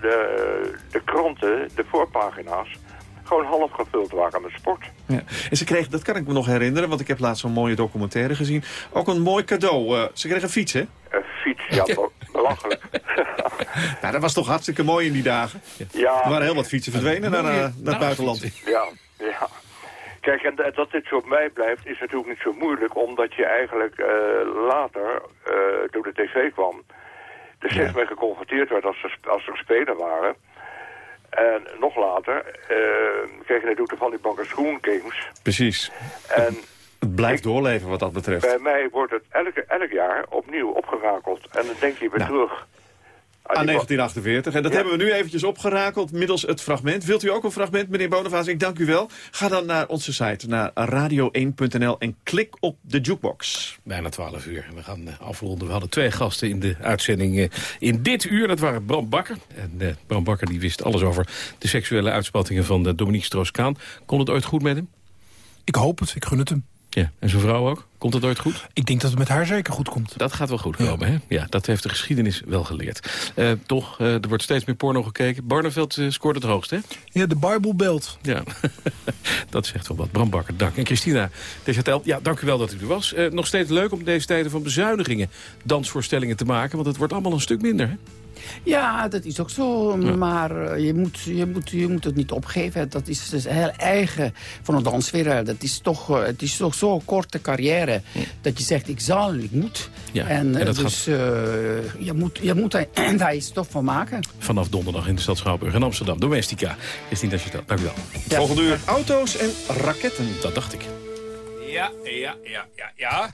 de, de kranten, de voorpagina's, gewoon half gevuld waren met sport. Ja. En ze kreeg, dat kan ik me nog herinneren, want ik heb laatst zo'n mooie documentaire gezien. Ook een mooi cadeau. Uh, ze kreeg een fiets, hè? Een fiets, ja, belachelijk. nou, dat was toch hartstikke mooi in die dagen. Ja. Er waren heel wat fietsen verdwenen naar, uh, naar het buitenland. Ja, ja. Kijk, en dat dit zo op mij blijft is natuurlijk niet zo moeilijk... omdat je eigenlijk uh, later, uh, door de tv kwam... er steeds ja. mee geconfronteerd werd als er, als er spelen waren... En nog later kreeg je natuurlijk de Van die Banker Schoen Games. Precies. En het blijft doorleven wat dat betreft. Bij mij wordt het elke, elk jaar opnieuw opgerakeld. En dan denk je weer nou. terug. Aan 1948. En dat ja. hebben we nu eventjes opgerakeld middels het fragment. Wilt u ook een fragment, meneer Bonavaas? Ik dank u wel. Ga dan naar onze site, naar radio1.nl en klik op de jukebox. Bijna 12 uur. We gaan afronden. We hadden twee gasten in de uitzending in dit uur. Dat waren Bram Bakker. En uh, Bram Bakker die wist alles over de seksuele uitspattingen van de Dominique Stroos-Kaan. Kon het ooit goed met hem? Ik hoop het. Ik gun het hem. Ja, en zijn vrouw ook? Komt het ooit goed? Ik denk dat het met haar zeker goed komt. Dat gaat wel goed komen, ja. hè? Ja, dat heeft de geschiedenis wel geleerd. Uh, toch, uh, er wordt steeds meer porno gekeken. Barneveld uh, scoort het hoogst, hè? Ja, de Bible belt. Ja, dat zegt wel wat. Bram Bakker, dank. En Christina Desatel, ja, dank u wel dat u er was. nog steeds leuk om deze tijden van bezuinigingen dansvoorstellingen te maken. Want het wordt allemaal een stuk minder, hè? Ja, dat is ook zo. Ja. Maar je moet, je, moet, je moet het niet opgeven. Dat is dus heel eigen van een danswereld. Dat is toch, het is toch zo'n korte carrière. Ja. Dat je zegt, ik zal en ik moet. Ja. En, en dat dus uh, je moet, je moet daar, daar iets toch van maken. Vanaf donderdag in de stad Schouwburg in Amsterdam. Domestica. Is niet als je dat. Dank u wel. Ja. Volgende uur auto's en raketten. Dat dacht ik. Ja, ja, ja, ja, ja.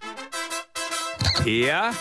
Ja,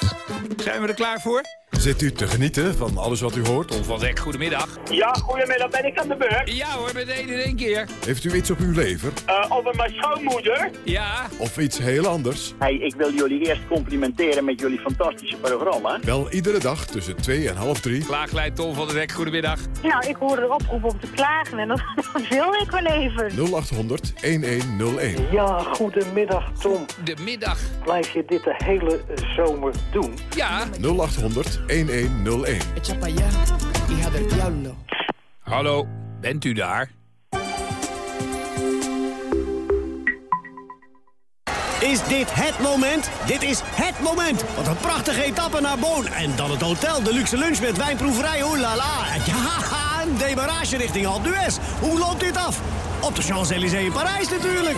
zijn we er klaar voor? Zit u te genieten van alles wat u hoort? Tom van Dek, goedemiddag. Ja, goedemiddag. Ben ik aan de beurt? Ja hoor, meteen in één keer. Heeft u iets op uw lever? Uh, over mijn schoonmoeder? Ja. Of iets heel anders? Hey, ik wil jullie eerst complimenteren met jullie fantastische programma. Wel iedere dag tussen 2 en half 3. Klaaglijn Tom van Dek, goedemiddag. Nou, ik hoorde de oproep om te klagen en dat wil ik wel even. 0800 1101. Ja, goedemiddag Tom. De middag. Blijf je dit de hele zomer doen? Ja. 0800 1101. Hallo, bent u daar? Is dit het moment? Dit is het moment. Wat een prachtige etappe naar Boon. En dan het hotel, de luxe lunch met wijnproeverij. La la. Ja, een demarage richting Alpe d'Huez. Hoe loopt dit af? Op de Champs-Élysées in Parijs natuurlijk.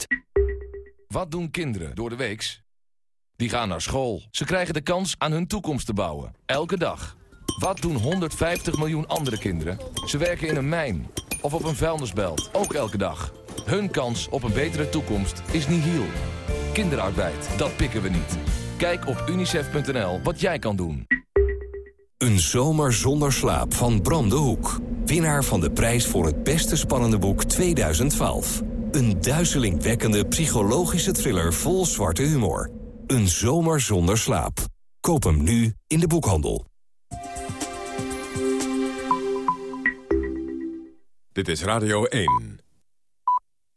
Wat doen kinderen door de weeks? Die gaan naar school. Ze krijgen de kans aan hun toekomst te bouwen. Elke dag. Wat doen 150 miljoen andere kinderen? Ze werken in een mijn of op een vuilnisbelt. Ook elke dag. Hun kans op een betere toekomst is nihil. Kinderarbeid, dat pikken we niet. Kijk op unicef.nl wat jij kan doen. Een zomer zonder slaap van Bram de Hoek. Winnaar van de prijs voor het beste spannende boek 2012. Een duizelingwekkende psychologische thriller vol zwarte humor. Een zomer zonder slaap. Koop hem nu in de boekhandel. Dit is Radio 1.